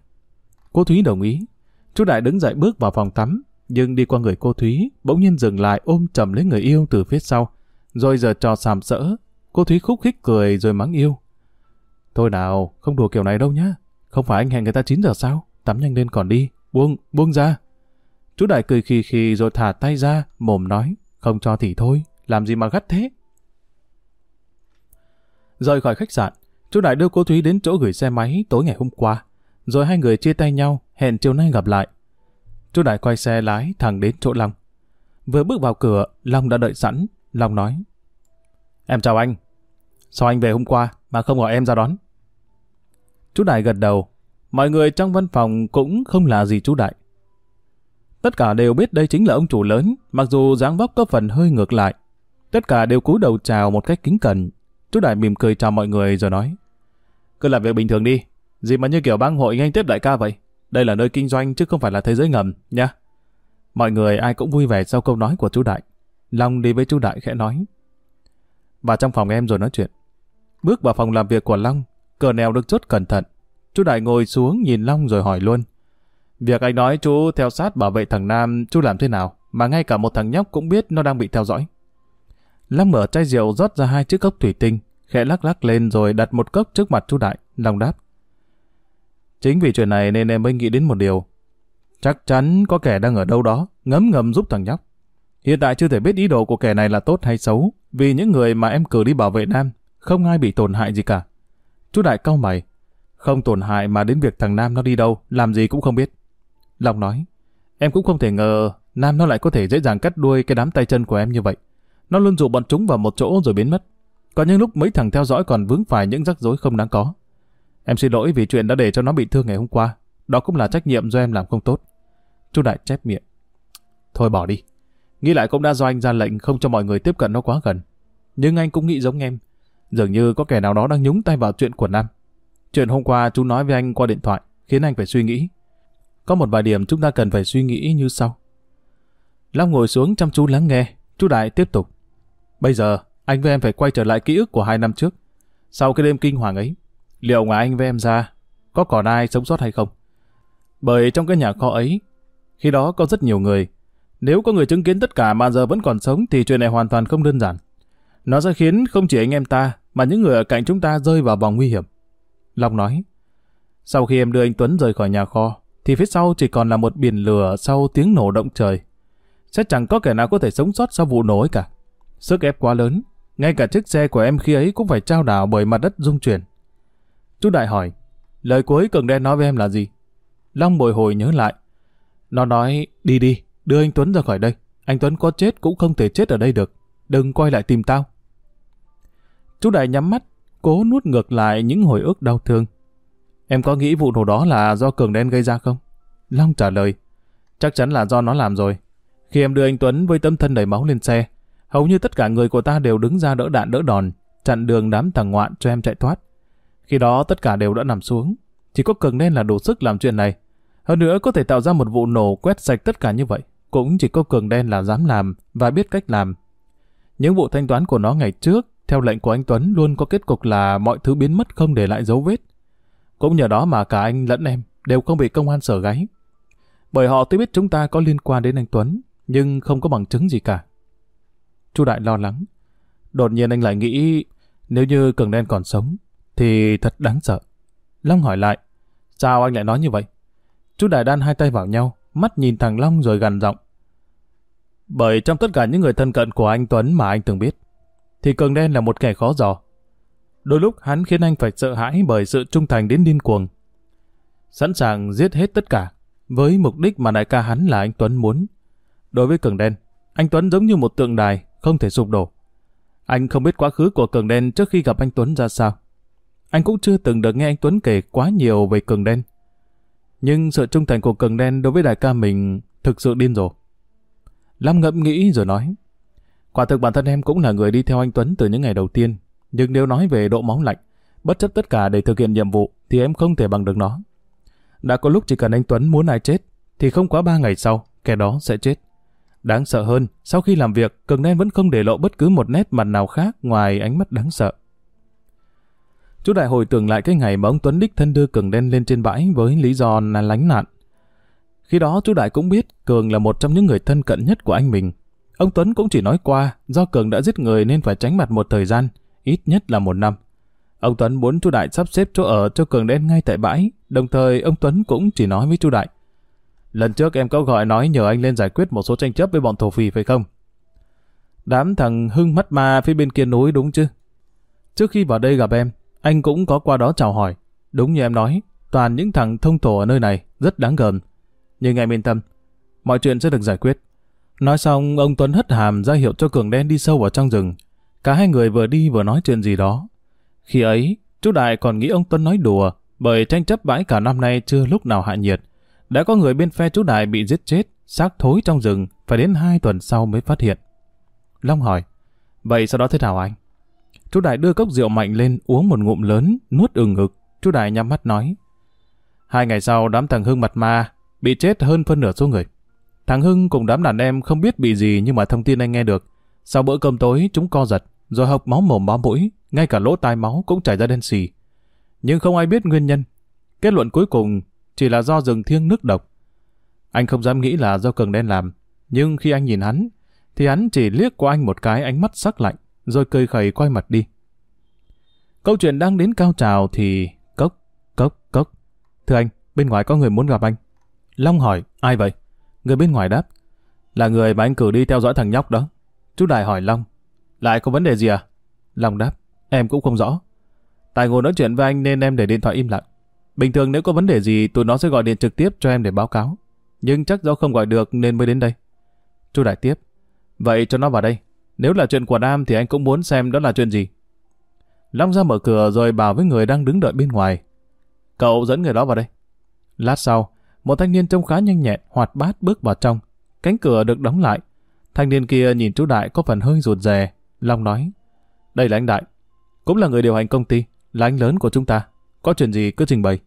Cô Thúy đồng ý. Chú Đại đứng dậy bước vào phòng tắm, nhưng đi qua người cô Thúy, bỗng nhiên dừng lại ôm chầm lấy người yêu từ phía sau. Rồi giờ trò sàm sỡ. Cô Thúy khúc khích cười rồi mắng yêu. Thôi nào, không đùa kiểu này đâu nhá. Không phải anh hẹn người ta 9 giờ sao? Tắm nhanh lên còn đi. Buông, buông ra. Chú Đại cười khì khì rồi thả tay ra, mồm nói. Không cho thì thôi, làm gì mà gắt thế. Rời khỏi khách sạn, chú Đại đưa cô Thúy đến chỗ gửi xe máy tối ngày hôm qua. Rồi hai người chia tay nhau, hẹn chiều nay gặp lại. Chú Đại quay xe lái thẳng đến chỗ Long. Vừa bước vào cửa, Long đã đợi sẵn. Long nói. Em chào anh. Sao anh về hôm qua mà không gọi em ra đón? Chú Đại gật đầu. Mọi người trong văn phòng cũng không là gì chú Đại. Tất cả đều biết đây chính là ông chủ lớn, mặc dù dáng vóc có phần hơi ngược lại. Tất cả đều cúi đầu chào một cách kính cẩn. Chú Đại mỉm cười chào mọi người rồi nói. Cứ làm việc bình thường đi, gì mà như kiểu bang hội nhanh tiếp đại ca vậy. Đây là nơi kinh doanh chứ không phải là thế giới ngầm, nha. Mọi người ai cũng vui vẻ sau câu nói của chú Đại. Long đi với chú Đại khẽ nói. Vào trong phòng em rồi nói chuyện. Bước vào phòng làm việc của Long, cờ nèo được chốt cẩn thận. Chú Đại ngồi xuống nhìn Long rồi hỏi luôn. Việc anh nói chú theo sát bảo vệ thằng Nam, chú làm thế nào? Mà ngay cả một thằng nhóc cũng biết nó đang bị theo dõi. Lâm mở chai rượu rót ra hai chiếc cốc thủy tinh, khẽ lắc lắc lên rồi đặt một cốc trước mặt chú Đại. lòng đáp. Chính vì chuyện này nên em mới nghĩ đến một điều. Chắc chắn có kẻ đang ở đâu đó, ngấm ngầm giúp thằng nhóc. Hiện tại chưa thể biết ý đồ của kẻ này là tốt hay xấu, vì những người mà em cử đi bảo vệ Nam, không ai bị tổn hại gì cả. Chú Đại cau mày. Không tổn hại mà đến việc thằng Nam nó đi đâu, làm gì cũng không biết. Long nói, em cũng không thể ngờ Nam nó lại có thể dễ dàng cắt đuôi cái đám tay chân của em như vậy. Nó luôn dụ bọn chúng vào một chỗ rồi biến mất. Có những lúc mấy thằng theo dõi còn vướng phải những rắc rối không đáng có. Em xin lỗi vì chuyện đã để cho nó bị thương ngày hôm qua. Đó cũng là trách nhiệm do em làm không tốt. Chú Đại chép miệng. Thôi bỏ đi. Nghĩ lại cũng đã do anh ra lệnh không cho mọi người tiếp cận nó quá gần. Nhưng anh cũng nghĩ giống em. Dường như có kẻ nào đó đang nhúng tay vào chuyện của Nam. Chuyện hôm qua chú nói với anh qua điện thoại khiến anh phải suy nghĩ. Có một vài điểm chúng ta cần phải suy nghĩ như sau. Long ngồi xuống chăm chú lắng nghe. Chú Đại tiếp tục. Bây giờ, anh với em phải quay trở lại ký ức của hai năm trước. Sau cái đêm kinh hoàng ấy, liệu ngoài anh với em ra, có còn ai sống sót hay không? Bởi trong cái nhà kho ấy, khi đó có rất nhiều người. Nếu có người chứng kiến tất cả mà giờ vẫn còn sống thì chuyện này hoàn toàn không đơn giản. Nó sẽ khiến không chỉ anh em ta, mà những người ở cạnh chúng ta rơi vào vòng nguy hiểm. Long nói, sau khi em đưa anh Tuấn rời khỏi nhà kho, thì phía sau chỉ còn là một biển lửa sau tiếng nổ động trời. Sẽ chẳng có kẻ nào có thể sống sót sau vụ nổ ấy cả. Sức ép quá lớn, ngay cả chiếc xe của em khi ấy cũng phải trao đảo bởi mặt đất rung chuyển. Chú Đại hỏi, lời cuối cường đen nói với em là gì? Long bồi hồi nhớ lại. Nó nói, đi đi, đưa anh Tuấn ra khỏi đây. Anh Tuấn có chết cũng không thể chết ở đây được. Đừng quay lại tìm tao. Chú Đại nhắm mắt, cố nuốt ngược lại những hồi ức đau thương. Em có nghĩ vụ nổ đó là do Cường đen gây ra không? Long trả lời, chắc chắn là do nó làm rồi. Khi em đưa anh Tuấn với tâm thân đầy máu lên xe, hầu như tất cả người của ta đều đứng ra đỡ đạn đỡ đòn, chặn đường đám thằng ngoạn cho em chạy thoát. Khi đó tất cả đều đã nằm xuống, chỉ có Cường đen là đủ sức làm chuyện này. Hơn nữa có thể tạo ra một vụ nổ quét sạch tất cả như vậy, cũng chỉ có Cường đen là dám làm và biết cách làm. Những vụ thanh toán của nó ngày trước theo lệnh của anh Tuấn luôn có kết cục là mọi thứ biến mất không để lại dấu vết. Cũng nhờ đó mà cả anh lẫn em đều không bị công an sở gáy. Bởi họ tuy biết chúng ta có liên quan đến anh Tuấn, nhưng không có bằng chứng gì cả. Chu Đại lo lắng. Đột nhiên anh lại nghĩ nếu như Cường Đen còn sống thì thật đáng sợ. Long hỏi lại sao anh lại nói như vậy? Chú Đại đan hai tay vào nhau, mắt nhìn thằng Long rồi gằn giọng. Bởi trong tất cả những người thân cận của anh Tuấn mà anh từng biết, thì Cường Đen là một kẻ khó dò. Đôi lúc hắn khiến anh phải sợ hãi bởi sự trung thành đến điên cuồng. Sẵn sàng giết hết tất cả, với mục đích mà đại ca hắn là anh Tuấn muốn. Đối với Cường Đen, anh Tuấn giống như một tượng đài, không thể sụp đổ. Anh không biết quá khứ của Cường Đen trước khi gặp anh Tuấn ra sao. Anh cũng chưa từng được nghe anh Tuấn kể quá nhiều về Cường Đen. Nhưng sự trung thành của Cường Đen đối với đại ca mình thực sự điên rồ. Lâm ngẫm nghĩ rồi nói. Quả thực bản thân em cũng là người đi theo anh Tuấn từ những ngày đầu tiên. Nhưng nếu nói về độ máu lạnh, bất chấp tất cả để thực hiện nhiệm vụ, thì em không thể bằng được nó. Đã có lúc chỉ cần anh Tuấn muốn ai chết, thì không quá ba ngày sau, kẻ đó sẽ chết. Đáng sợ hơn, sau khi làm việc, Cường Đen vẫn không để lộ bất cứ một nét mặt nào khác ngoài ánh mắt đáng sợ. Chú đại hồi tưởng lại cái ngày mà ông Tuấn đích thân đưa Cường Đen lên trên bãi với lý do là lánh nạn. Khi đó chú đại cũng biết Cường là một trong những người thân cận nhất của anh mình. Ông Tuấn cũng chỉ nói qua do Cường đã giết người nên phải tránh mặt một thời gian, ít nhất là một năm. Ông Tuấn muốn chú Đại sắp xếp chỗ ở cho Cường Đen ngay tại bãi, đồng thời ông Tuấn cũng chỉ nói với chú Đại. Lần trước em có gọi nói nhờ anh lên giải quyết một số tranh chấp với bọn thổ phỉ phải không? Đám thằng Hưng mắt ma phía bên kia núi đúng chứ? Trước khi vào đây gặp em, anh cũng có qua đó chào hỏi. Đúng như em nói, toàn những thằng thông thổ ở nơi này, rất đáng gờm. Nhưng em yên tâm, mọi chuyện sẽ được giải quyết. Nói xong, ông Tuấn hất hàm ra hiệu cho Cường Đen đi sâu vào trong rừng. Cả hai người vừa đi vừa nói chuyện gì đó. Khi ấy, chú Đại còn nghĩ ông Tuấn nói đùa, bởi tranh chấp bãi cả năm nay chưa lúc nào hạ nhiệt. Đã có người bên phe chú Đại bị giết chết, xác thối trong rừng, phải đến hai tuần sau mới phát hiện. Long hỏi, vậy sau đó thế nào anh? Chú Đại đưa cốc rượu mạnh lên uống một ngụm lớn, nuốt ừng ngực. Chú Đại nhắm mắt nói. Hai ngày sau đám thằng Hưng mặt ma bị chết hơn phân nửa số người. Thằng Hưng cùng đám đàn em không biết bị gì nhưng mà thông tin anh nghe được. Sau bữa cơm tối chúng co giật, rồi hộc máu mồm máu mũi, ngay cả lỗ tai máu cũng chảy ra đen xì. Nhưng không ai biết nguyên nhân. Kết luận cuối cùng chỉ là do rừng thiêng nước độc. Anh không dám nghĩ là do cường đen làm, nhưng khi anh nhìn hắn, thì hắn chỉ liếc qua anh một cái ánh mắt sắc lạnh, rồi cười khẩy quay mặt đi. Câu chuyện đang đến cao trào thì cốc, cốc, cốc. Thưa anh, bên ngoài có người muốn gặp anh. Long hỏi, ai vậy? Người bên ngoài đáp, là người mà anh cử đi theo dõi thằng nhóc đó. Chú Đại hỏi Long, lại có vấn đề gì à? Long đáp, em cũng không rõ. Tài ngồi nói chuyện với anh nên em để điện thoại im lặng. Bình thường nếu có vấn đề gì tụi nó sẽ gọi điện trực tiếp cho em để báo cáo. Nhưng chắc do không gọi được nên mới đến đây. Chú Đại tiếp, vậy cho nó vào đây. Nếu là chuyện của Nam thì anh cũng muốn xem đó là chuyện gì. Long ra mở cửa rồi bảo với người đang đứng đợi bên ngoài. Cậu dẫn người đó vào đây. Lát sau, một thanh niên trông khá nhanh nhẹn, hoạt bát bước vào trong. Cánh cửa được đóng lại. Thanh niên kia nhìn chú Đại có phần hơi rụt rè. Long nói, đây là anh Đại. Cũng là người điều hành công ty, là anh lớn của chúng ta. Có chuyện gì cứ trình bày.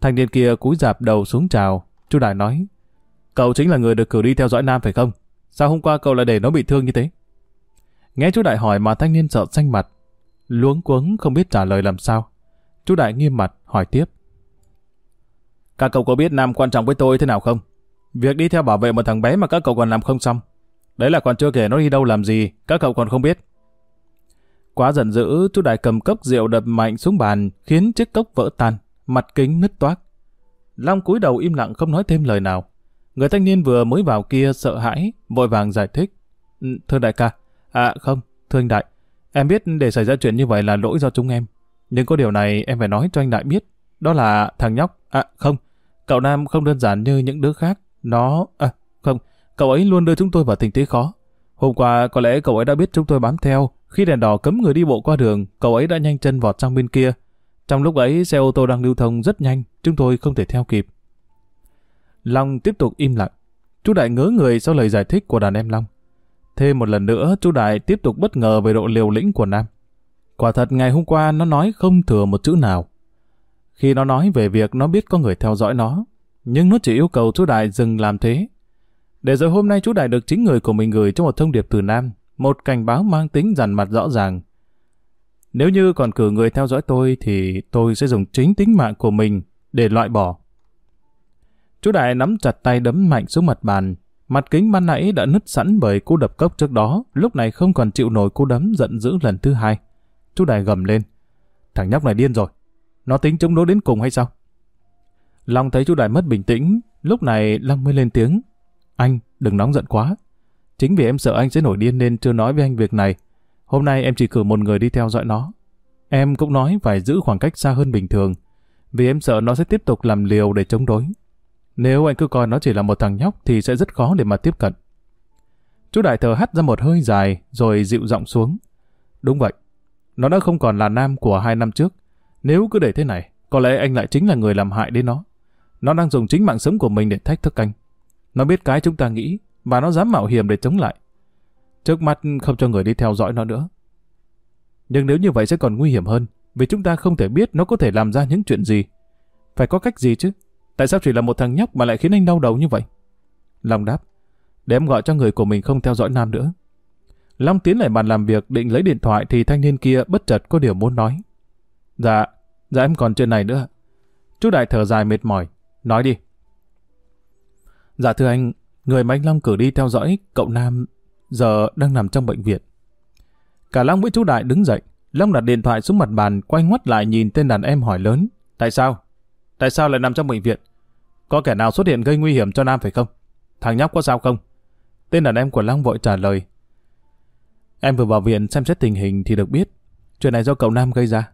Thanh niên kia cúi dạp đầu xuống chào. Chú Đại nói, cậu chính là người được cử đi theo dõi Nam phải không? Sao hôm qua cậu lại để nó bị thương như thế? Nghe chú Đại hỏi mà thanh niên sợ xanh mặt. Luống cuống không biết trả lời làm sao. Chú Đại nghiêm mặt hỏi tiếp. Các cậu có biết Nam quan trọng với tôi thế nào không? Việc đi theo bảo vệ một thằng bé mà các cậu còn làm không xong. Đấy là còn chưa kể nó đi đâu làm gì, các cậu còn không biết. Quá giận dữ, chú Đại cầm cốc rượu đập mạnh xuống bàn, khiến chiếc cốc vỡ tan, mặt kính nứt toác. Long cúi đầu im lặng không nói thêm lời nào. Người thanh niên vừa mới vào kia sợ hãi, vội vàng giải thích. Ừ, thưa đại ca, à không, thưa anh đại, em biết để xảy ra chuyện như vậy là lỗi do chúng em. Nhưng có điều này em phải nói cho anh đại biết, đó là thằng nhóc, à không, cậu Nam không đơn giản như những đứa khác, nó, à cậu ấy luôn đưa chúng tôi vào tình thế khó. Hôm qua có lẽ cậu ấy đã biết chúng tôi bám theo, khi đèn đỏ cấm người đi bộ qua đường, cậu ấy đã nhanh chân vọt sang bên kia. Trong lúc ấy xe ô tô đang lưu thông rất nhanh, chúng tôi không thể theo kịp. Long tiếp tục im lặng. Chú Đại ngớ người sau lời giải thích của đàn em Long. Thêm một lần nữa, chú Đại tiếp tục bất ngờ về độ liều lĩnh của Nam. Quả thật ngày hôm qua nó nói không thừa một chữ nào. Khi nó nói về việc nó biết có người theo dõi nó, nhưng nó chỉ yêu cầu chú Đại dừng làm thế. Để rồi hôm nay chú Đại được chính người của mình gửi cho một thông điệp từ Nam, một cảnh báo mang tính dằn mặt rõ ràng. Nếu như còn cử người theo dõi tôi thì tôi sẽ dùng chính tính mạng của mình để loại bỏ. Chú Đại nắm chặt tay đấm mạnh xuống mặt bàn. Mặt kính ban nãy đã nứt sẵn bởi cú đập cốc trước đó, lúc này không còn chịu nổi cú đấm giận dữ lần thứ hai. Chú Đại gầm lên. Thằng nhóc này điên rồi. Nó tính chống đối đến cùng hay sao? Long thấy chú Đại mất bình tĩnh, lúc này Long mới lên tiếng. Anh, đừng nóng giận quá. Chính vì em sợ anh sẽ nổi điên nên chưa nói với anh việc này. Hôm nay em chỉ cử một người đi theo dõi nó. Em cũng nói phải giữ khoảng cách xa hơn bình thường, vì em sợ nó sẽ tiếp tục làm liều để chống đối. Nếu anh cứ coi nó chỉ là một thằng nhóc thì sẽ rất khó để mà tiếp cận. Chú đại thờ hắt ra một hơi dài rồi dịu giọng xuống. Đúng vậy, nó đã không còn là nam của hai năm trước. Nếu cứ để thế này, có lẽ anh lại chính là người làm hại đến nó. Nó đang dùng chính mạng sống của mình để thách thức anh. Nó biết cái chúng ta nghĩ, và nó dám mạo hiểm để chống lại. Trước mắt không cho người đi theo dõi nó nữa. Nhưng nếu như vậy sẽ còn nguy hiểm hơn, vì chúng ta không thể biết nó có thể làm ra những chuyện gì. Phải có cách gì chứ? Tại sao chỉ là một thằng nhóc mà lại khiến anh đau đầu như vậy? Long đáp, để em gọi cho người của mình không theo dõi Nam nữa. Long tiến lại bàn làm việc định lấy điện thoại thì thanh niên kia bất chợt có điều muốn nói. Dạ, dạ em còn chuyện này nữa. Chú Đại thở dài mệt mỏi, nói đi. Dạ thưa anh, người mà anh Long cử đi theo dõi cậu Nam giờ đang nằm trong bệnh viện. Cả Long với chú Đại đứng dậy, Long đặt điện thoại xuống mặt bàn, quay ngoắt lại nhìn tên đàn em hỏi lớn. Tại sao? Tại sao lại nằm trong bệnh viện? Có kẻ nào xuất hiện gây nguy hiểm cho Nam phải không? Thằng nhóc có sao không? Tên đàn em của Long vội trả lời. Em vừa vào viện xem xét tình hình thì được biết. Chuyện này do cậu Nam gây ra.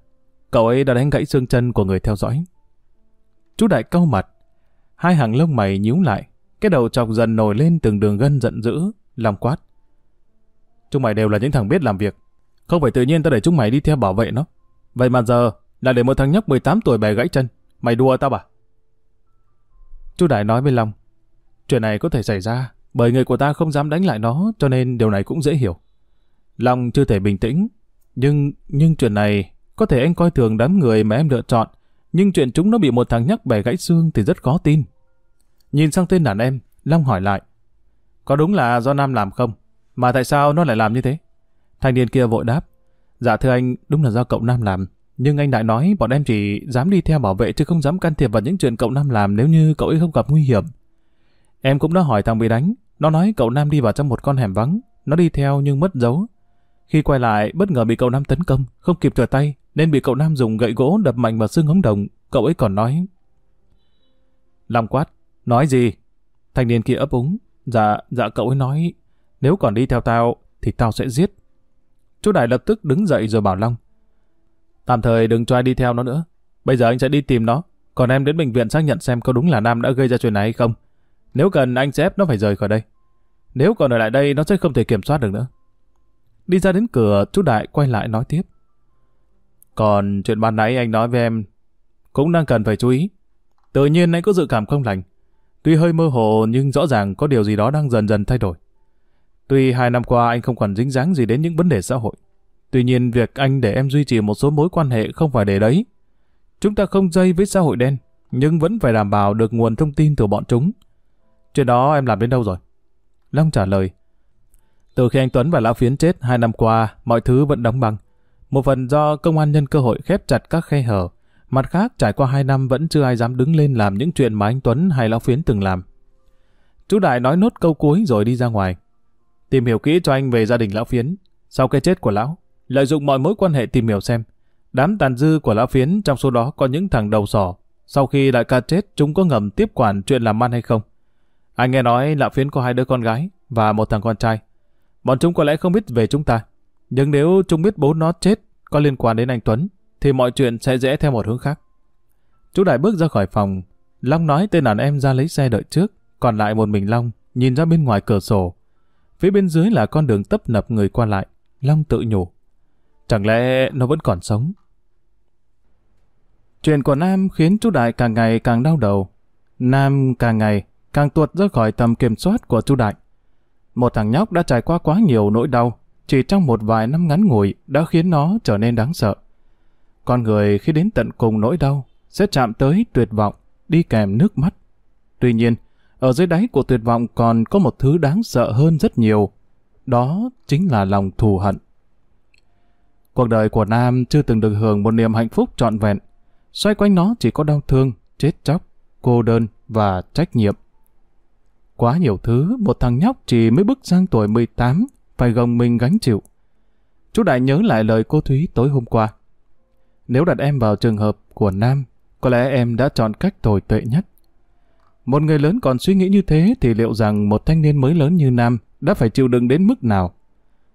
Cậu ấy đã đánh gãy xương chân của người theo dõi. Chú Đại cau mặt. Hai hàng lông mày nhíu lại. Cái đầu chọc dần nổi lên từng đường gân giận dữ. làm quát. Chúng mày đều là những thằng biết làm việc. Không phải tự nhiên tao để chúng mày đi theo bảo vệ nó. Vậy mà giờ là để một thằng nhóc 18 tuổi bè gãy chân. Mày đùa tao à? Chú Đại nói với Long. Chuyện này có thể xảy ra bởi người của ta không dám đánh lại nó, cho nên điều này cũng dễ hiểu. Long chưa thể bình tĩnh. Nhưng nhưng chuyện này có thể anh coi thường đám người mà em lựa chọn, nhưng chuyện chúng nó bị một thằng nhóc bẻ gãy xương thì rất khó tin. Nhìn sang tên đàn em, Long hỏi lại. Có đúng là do Nam làm không? Mà tại sao nó lại làm như thế? Thanh niên kia vội đáp. Dạ thưa anh, đúng là do cậu Nam làm. Nhưng anh đại nói bọn em chỉ dám đi theo bảo vệ chứ không dám can thiệp vào những chuyện cậu Nam làm nếu như cậu ấy không gặp nguy hiểm. Em cũng đã hỏi thằng bị đánh. Nó nói cậu Nam đi vào trong một con hẻm vắng. Nó đi theo nhưng mất dấu. Khi quay lại, bất ngờ bị cậu Nam tấn công, không kịp trở tay, nên bị cậu Nam dùng gậy gỗ đập mạnh vào xương ống đồng. Cậu ấy còn nói... Long quát, nói gì? Thanh niên kia ấp úng. Dạ, dạ cậu ấy nói, nếu còn đi theo tao, thì tao sẽ giết. Chú Đại lập tức đứng dậy rồi bảo Long. Tạm thời đừng cho ai đi theo nó nữa. Bây giờ anh sẽ đi tìm nó. Còn em đến bệnh viện xác nhận xem có đúng là Nam đã gây ra chuyện này hay không. Nếu cần anh sẽ ép nó phải rời khỏi đây. Nếu còn ở lại đây nó sẽ không thể kiểm soát được nữa. Đi ra đến cửa, chú Đại quay lại nói tiếp. Còn chuyện ban nãy anh nói với em cũng đang cần phải chú ý. Tự nhiên anh có dự cảm không lành. Tuy hơi mơ hồ nhưng rõ ràng có điều gì đó đang dần dần thay đổi. Tuy hai năm qua anh không còn dính dáng gì đến những vấn đề xã hội. Tuy nhiên việc anh để em duy trì một số mối quan hệ không phải để đấy. Chúng ta không dây với xã hội đen, nhưng vẫn phải đảm bảo được nguồn thông tin từ bọn chúng. Chuyện đó em làm đến đâu rồi? Long trả lời. Từ khi anh Tuấn và Lão Phiến chết hai năm qua, mọi thứ vẫn đóng băng. Một phần do công an nhân cơ hội khép chặt các khe hở. Mặt khác, trải qua hai năm vẫn chưa ai dám đứng lên làm những chuyện mà anh Tuấn hay Lão Phiến từng làm. Chú Đại nói nốt câu cuối rồi đi ra ngoài. Tìm hiểu kỹ cho anh về gia đình Lão Phiến. Sau cái chết của Lão, lợi dụng mọi mối quan hệ tìm hiểu xem. Đám tàn dư của Lão Phiến trong số đó có những thằng đầu sỏ. Sau khi đại ca chết, chúng có ngầm tiếp quản chuyện làm ăn hay không? Anh nghe nói Lão Phiến có hai đứa con gái và một thằng con trai. Bọn chúng có lẽ không biết về chúng ta. Nhưng nếu chúng biết bố nó chết có liên quan đến anh Tuấn, thì mọi chuyện sẽ dễ theo một hướng khác. Chú Đại bước ra khỏi phòng. Long nói tên đàn em ra lấy xe đợi trước, còn lại một mình Long nhìn ra bên ngoài cửa sổ. Phía bên dưới là con đường tấp nập người qua lại. Long tự nhủ. Chẳng lẽ nó vẫn còn sống? Chuyện của Nam khiến chú Đại càng ngày càng đau đầu. Nam càng ngày càng tuột ra khỏi tầm kiểm soát của chú Đại. Một thằng nhóc đã trải qua quá nhiều nỗi đau, chỉ trong một vài năm ngắn ngủi đã khiến nó trở nên đáng sợ. Con người khi đến tận cùng nỗi đau sẽ chạm tới tuyệt vọng, đi kèm nước mắt. Tuy nhiên, ở dưới đáy của tuyệt vọng còn có một thứ đáng sợ hơn rất nhiều. Đó chính là lòng thù hận. Cuộc đời của Nam chưa từng được hưởng một niềm hạnh phúc trọn vẹn. Xoay quanh nó chỉ có đau thương, chết chóc, cô đơn và trách nhiệm. Quá nhiều thứ một thằng nhóc chỉ mới bước sang tuổi 18 phải gồng mình gánh chịu. Chú Đại nhớ lại lời cô Thúy tối hôm qua. Nếu đặt em vào trường hợp của Nam, có lẽ em đã chọn cách tồi tệ nhất. Một người lớn còn suy nghĩ như thế thì liệu rằng một thanh niên mới lớn như Nam đã phải chịu đựng đến mức nào?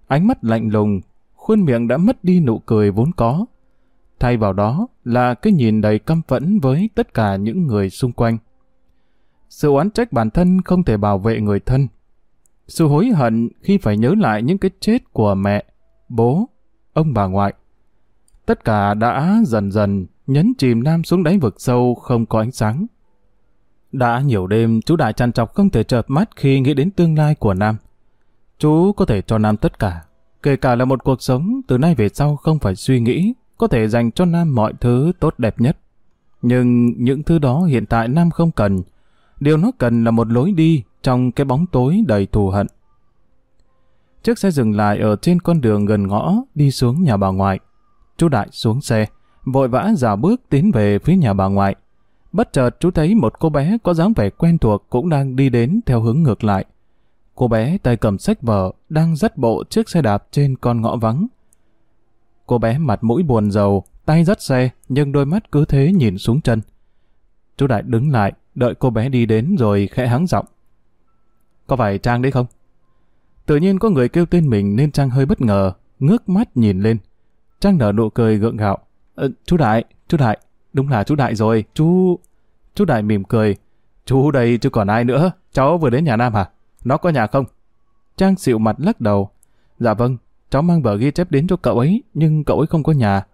Ánh mắt lạnh lùng, khuôn miệng đã mất đi nụ cười vốn có. Thay vào đó là cái nhìn đầy căm phẫn với tất cả những người xung quanh. Sự oán trách bản thân không thể bảo vệ người thân. Sự hối hận khi phải nhớ lại những cái chết của mẹ, bố, ông bà ngoại. Tất cả đã dần dần nhấn chìm Nam xuống đáy vực sâu không có ánh sáng. Đã nhiều đêm, chú Đại tràn trọc không thể chợp mắt khi nghĩ đến tương lai của Nam. Chú có thể cho Nam tất cả, kể cả là một cuộc sống từ nay về sau không phải suy nghĩ, có thể dành cho Nam mọi thứ tốt đẹp nhất. Nhưng những thứ đó hiện tại Nam không cần. Điều nó cần là một lối đi trong cái bóng tối đầy thù hận. Chiếc xe dừng lại ở trên con đường gần ngõ đi xuống nhà bà ngoại. Chú Đại xuống xe, vội vã dào bước tiến về phía nhà bà ngoại. Bất chợt chú thấy một cô bé có dáng vẻ quen thuộc cũng đang đi đến theo hướng ngược lại. Cô bé tay cầm sách vở, đang dắt bộ chiếc xe đạp trên con ngõ vắng. Cô bé mặt mũi buồn rầu, tay dắt xe, nhưng đôi mắt cứ thế nhìn xuống chân. Chú Đại đứng lại, đợi cô bé đi đến rồi khẽ hắng giọng. Có phải Trang đấy không? Tự nhiên có người kêu tên mình nên Trang hơi bất ngờ, ngước mắt nhìn lên. Trang nở nụ cười gượng gạo. Ờ, chú Đại, chú Đại, đúng là chú Đại rồi, chú... Chú Đại mỉm cười. Chú đây chứ còn ai nữa, cháu vừa đến nhà Nam hả? Nó có nhà không? Trang xịu mặt lắc đầu. Dạ vâng, cháu mang vở ghi chép đến cho cậu ấy, nhưng cậu ấy không có nhà.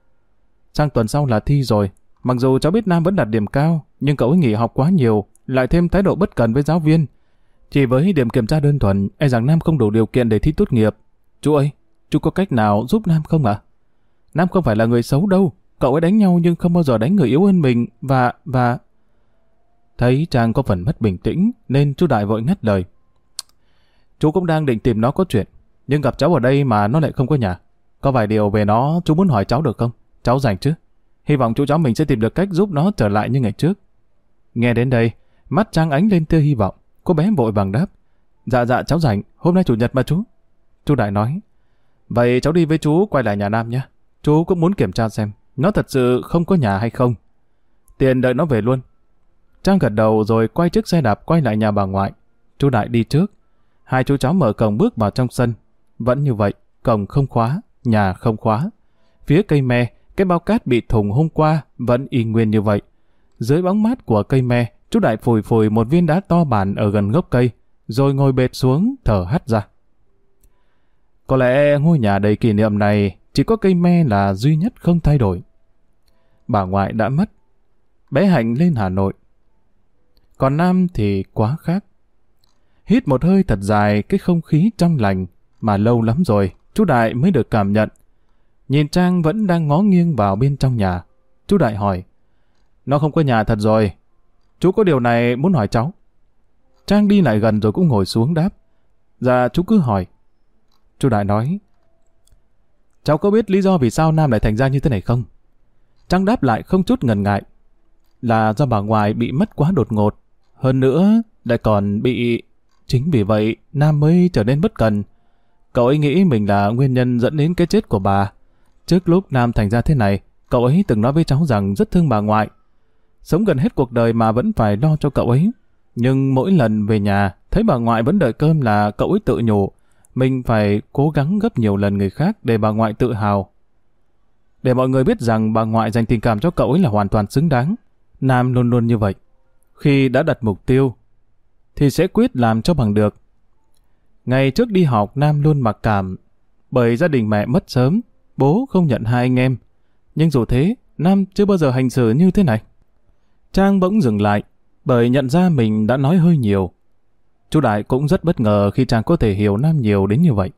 Sang tuần sau là thi rồi. Mặc dù cháu biết Nam vẫn đạt điểm cao, nhưng cậu ấy nghỉ học quá nhiều, lại thêm thái độ bất cần với giáo viên. Chỉ với điểm kiểm tra đơn thuần, e rằng Nam không đủ điều kiện để thi tốt nghiệp. Chú ơi, chú có cách nào giúp Nam không ạ? Nam không phải là người xấu đâu. Cậu ấy đánh nhau nhưng không bao giờ đánh người yếu hơn mình và... và... Thấy Trang có phần mất bình tĩnh nên chú Đại vội ngắt lời. Chú cũng đang định tìm nó có chuyện, nhưng gặp cháu ở đây mà nó lại không có nhà. Có vài điều về nó chú muốn hỏi cháu được không? Cháu rảnh chứ? Hy vọng chú cháu mình sẽ tìm được cách giúp nó trở lại như ngày trước. Nghe đến đây, mắt Trang ánh lên tia hy vọng. Cô bé vội vàng đáp. Dạ dạ cháu rảnh, hôm nay chủ nhật mà chú. Chú Đại nói. Vậy cháu đi với chú quay lại nhà Nam nhé. Chú cũng muốn kiểm tra xem nó thật sự không có nhà hay không. Tiền đợi nó về luôn. Trang gật đầu rồi quay chiếc xe đạp quay lại nhà bà ngoại. Chú Đại đi trước. Hai chú cháu mở cổng bước vào trong sân. Vẫn như vậy, cổng không khóa, nhà không khóa. Phía cây me, cái bao cát bị thùng hôm qua vẫn y nguyên như vậy. Dưới bóng mát của cây me, chú Đại phủi phủi một viên đá to bản ở gần gốc cây, rồi ngồi bệt xuống thở hắt ra. Có lẽ ngôi nhà đầy kỷ niệm này chỉ có cây me là duy nhất không thay đổi. Bà ngoại đã mất. Bé Hạnh lên Hà Nội. Còn Nam thì quá khác. Hít một hơi thật dài, cái không khí trong lành mà lâu lắm rồi, chú Đại mới được cảm nhận. Nhìn Trang vẫn đang ngó nghiêng vào bên trong nhà. Chú Đại hỏi. Nó không có nhà thật rồi. Chú có điều này muốn hỏi cháu. Trang đi lại gần rồi cũng ngồi xuống đáp. Dạ chú cứ hỏi. Chú Đại nói. Cháu có biết lý do vì sao Nam lại thành ra như thế này không? Trang đáp lại không chút ngần ngại. Là do bà ngoại bị mất quá đột ngột. Hơn nữa, lại còn bị... Chính vì vậy, Nam mới trở nên bất cần. Cậu ấy nghĩ mình là nguyên nhân dẫn đến cái chết của bà. Trước lúc Nam thành ra thế này, cậu ấy từng nói với cháu rằng rất thương bà ngoại. Sống gần hết cuộc đời mà vẫn phải lo cho cậu ấy. Nhưng mỗi lần về nhà, thấy bà ngoại vẫn đợi cơm là cậu ấy tự nhủ. Mình phải cố gắng gấp nhiều lần người khác để bà ngoại tự hào. Để mọi người biết rằng bà ngoại dành tình cảm cho cậu ấy là hoàn toàn xứng đáng. Nam luôn luôn như vậy. Khi đã đặt mục tiêu, thì sẽ quyết làm cho bằng được. Ngày trước đi học, Nam luôn mặc cảm, bởi gia đình mẹ mất sớm, bố không nhận hai anh em. Nhưng dù thế, Nam chưa bao giờ hành xử như thế này. Trang bỗng dừng lại, bởi nhận ra mình đã nói hơi nhiều. Chú Đại cũng rất bất ngờ khi Trang có thể hiểu Nam nhiều đến như vậy.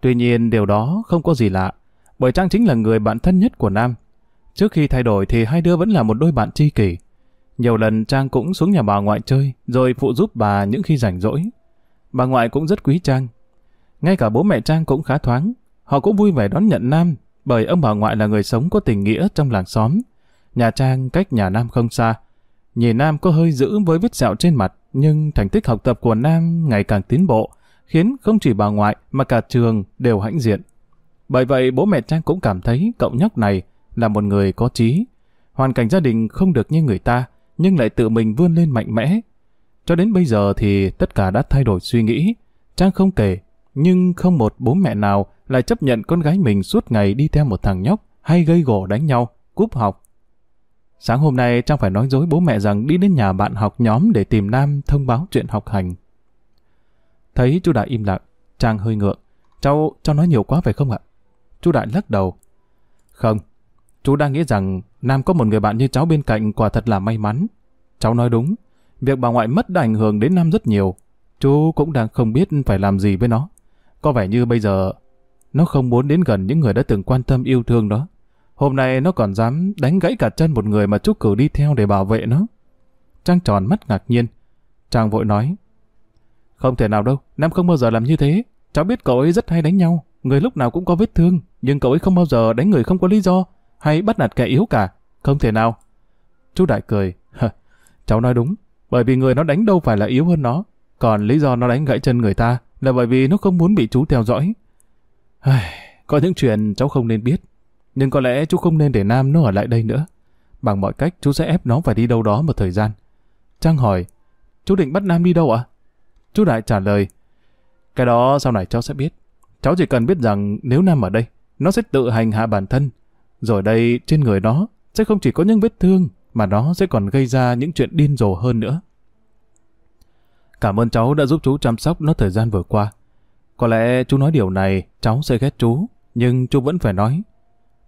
Tuy nhiên điều đó không có gì lạ, bởi Trang chính là người bạn thân nhất của Nam. Trước khi thay đổi thì hai đứa vẫn là một đôi bạn tri kỷ. Nhiều lần Trang cũng xuống nhà bà ngoại chơi, rồi phụ giúp bà những khi rảnh rỗi. Bà ngoại cũng rất quý Trang. Ngay cả bố mẹ Trang cũng khá thoáng. Họ cũng vui vẻ đón nhận Nam, bởi ông bà ngoại là người sống có tình nghĩa trong làng xóm. Nhà Trang cách nhà Nam không xa. Nhìn Nam có hơi dữ với vết sẹo trên mặt, nhưng thành tích học tập của Nam ngày càng tiến bộ, khiến không chỉ bà ngoại mà cả trường đều hãnh diện. Bởi vậy bố mẹ Trang cũng cảm thấy cậu nhóc này là một người có trí. Hoàn cảnh gia đình không được như người ta, nhưng lại tự mình vươn lên mạnh mẽ. Cho đến bây giờ thì tất cả đã thay đổi suy nghĩ. Trang không kể, nhưng không một bố mẹ nào lại chấp nhận con gái mình suốt ngày đi theo một thằng nhóc hay gây gổ đánh nhau, cúp học. Sáng hôm nay Trang phải nói dối bố mẹ rằng đi đến nhà bạn học nhóm để tìm Nam thông báo chuyện học hành. Thấy chú Đại im lặng, Trang hơi ngượng. Cháu, cháu nói nhiều quá phải không ạ? Chú Đại lắc đầu. Không, chú đang nghĩ rằng Nam có một người bạn như cháu bên cạnh quả thật là may mắn. Cháu nói đúng, việc bà ngoại mất đã ảnh hưởng đến Nam rất nhiều. Chú cũng đang không biết phải làm gì với nó. Có vẻ như bây giờ nó không muốn đến gần những người đã từng quan tâm yêu thương đó. Hôm nay nó còn dám đánh gãy cả chân một người mà chú cử đi theo để bảo vệ nó. Trang tròn mắt ngạc nhiên. Trang vội nói. Không thể nào đâu, Nam không bao giờ làm như thế. Cháu biết cậu ấy rất hay đánh nhau, người lúc nào cũng có vết thương, nhưng cậu ấy không bao giờ đánh người không có lý do, hay bắt nạt kẻ yếu cả. Không thể nào. Chú Đại cười. cháu nói đúng, bởi vì người nó đánh đâu phải là yếu hơn nó, còn lý do nó đánh gãy chân người ta là bởi vì nó không muốn bị chú theo dõi. Có những chuyện cháu không nên biết, nhưng có lẽ chú không nên để Nam nó ở lại đây nữa. Bằng mọi cách chú sẽ ép nó phải đi đâu đó một thời gian. Trang hỏi, chú định bắt Nam đi đâu ạ? Chú Đại trả lời, cái đó sau này cháu sẽ biết. Cháu chỉ cần biết rằng nếu Nam ở đây, nó sẽ tự hành hạ bản thân. Rồi đây, trên người nó, sẽ không chỉ có những vết thương, mà nó sẽ còn gây ra những chuyện điên rồ hơn nữa. Cảm ơn cháu đã giúp chú chăm sóc nó thời gian vừa qua. Có lẽ chú nói điều này, cháu sẽ ghét chú, nhưng chú vẫn phải nói.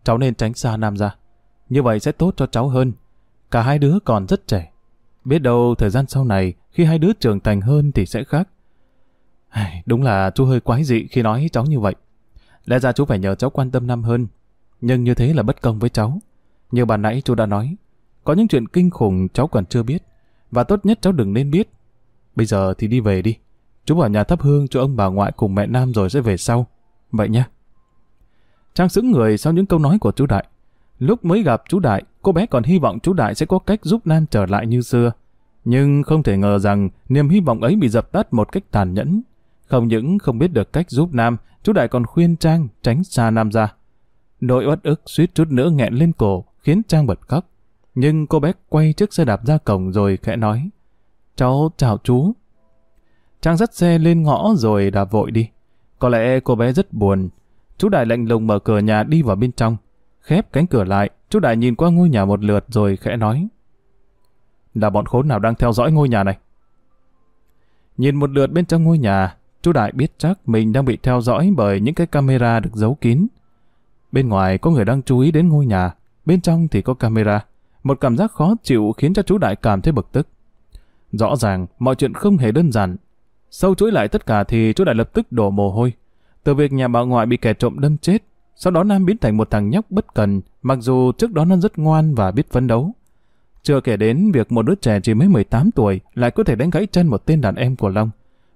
Cháu nên tránh xa Nam ra. Như vậy sẽ tốt cho cháu hơn. Cả hai đứa còn rất trẻ. Biết đâu thời gian sau này, khi hai đứa trưởng thành hơn thì sẽ khác. Đúng là chú hơi quái dị khi nói cháu như vậy. Lẽ ra chú phải nhờ cháu quan tâm Nam hơn. Nhưng như thế là bất công với cháu. Như bà nãy chú đã nói, có những chuyện kinh khủng cháu còn chưa biết. Và tốt nhất cháu đừng nên biết. Bây giờ thì đi về đi. Chú vào nhà thắp hương cho ông bà ngoại cùng mẹ Nam rồi sẽ về sau. Vậy nhé. Trang sững người sau những câu nói của chú Đại. Lúc mới gặp chú Đại, cô bé còn hy vọng chú Đại sẽ có cách giúp Nam trở lại như xưa. Nhưng không thể ngờ rằng niềm hy vọng ấy bị dập tắt một cách tàn nhẫn. Không những không biết được cách giúp Nam, chú Đại còn khuyên Trang tránh xa Nam ra. Nỗi uất ức suýt chút nữa nghẹn lên cổ, khiến Trang bật khóc. Nhưng cô bé quay chiếc xe đạp ra cổng rồi khẽ nói. Cháu chào chú. Trang dắt xe lên ngõ rồi đạp vội đi. Có lẽ cô bé rất buồn. Chú Đại lạnh lùng mở cửa nhà đi vào bên trong. Khép cánh cửa lại, chú Đại nhìn qua ngôi nhà một lượt rồi khẽ nói. Là bọn khốn nào đang theo dõi ngôi nhà này? Nhìn một lượt bên trong ngôi nhà, chú Đại biết chắc mình đang bị theo dõi bởi những cái camera được giấu kín. Bên ngoài có người đang chú ý đến ngôi nhà, bên trong thì có camera. Một cảm giác khó chịu khiến cho chú Đại cảm thấy bực tức. Rõ ràng, mọi chuyện không hề đơn giản. Sâu chuỗi lại tất cả thì chú Đại lập tức đổ mồ hôi. Từ việc nhà bà ngoại bị kẻ trộm đâm chết, sau đó Nam biến thành một thằng nhóc bất cần, mặc dù trước đó nó rất ngoan và biết phấn đấu. Chưa kể đến việc một đứa trẻ chỉ mới 18 tuổi lại có thể đánh gãy chân một tên đàn em của Long.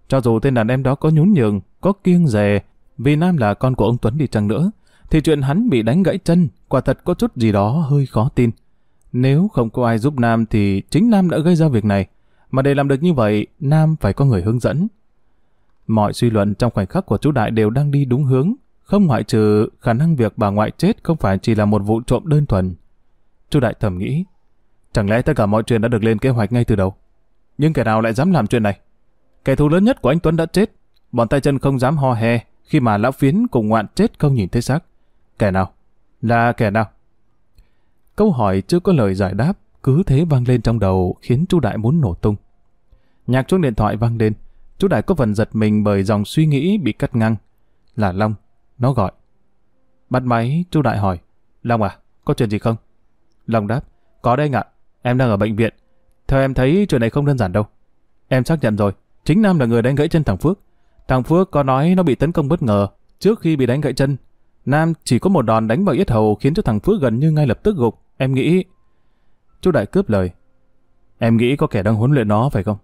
Cho dù tên đàn em đó có nhún nhường, có kiêng dè, vì Nam là con của ông Tuấn đi chăng nữa, thì chuyện hắn bị đánh gãy chân quả thật có chút gì đó hơi khó tin. Nếu không có ai giúp Nam thì chính Nam đã gây ra việc này. Mà để làm được như vậy, Nam phải có người hướng dẫn. Mọi suy luận trong khoảnh khắc của chú Đại đều đang đi đúng hướng, không ngoại trừ khả năng việc bà ngoại chết không phải chỉ là một vụ trộm đơn thuần. Chú Đại thầm nghĩ, chẳng lẽ tất cả mọi chuyện đã được lên kế hoạch ngay từ đầu? Nhưng kẻ nào lại dám làm chuyện này? Kẻ thù lớn nhất của anh Tuấn đã chết, bọn tay chân không dám ho hè khi mà lão phiến cùng ngoạn chết không nhìn thấy xác. Kẻ nào? Là kẻ nào? Câu hỏi chưa có lời giải đáp, cứ thế vang lên trong đầu khiến chú Đại muốn nổ tung. Nhạc chuông điện thoại vang lên, chú Đại có phần giật mình bởi dòng suy nghĩ bị cắt ngang. Là Long, nó gọi. Bắt máy, chú Đại hỏi, Long à, có chuyện gì không? Long đáp, có đây ạ, em đang ở bệnh viện. Theo em thấy chuyện này không đơn giản đâu. Em xác nhận rồi, chính Nam là người đánh gãy chân thằng Phước. Thằng Phước có nói nó bị tấn công bất ngờ, trước khi bị đánh gãy chân. Nam chỉ có một đòn đánh vào yết hầu khiến cho thằng Phước gần như ngay lập tức gục. Em nghĩ... Chú Đại cướp lời. Em nghĩ có kẻ đang huấn luyện nó phải không?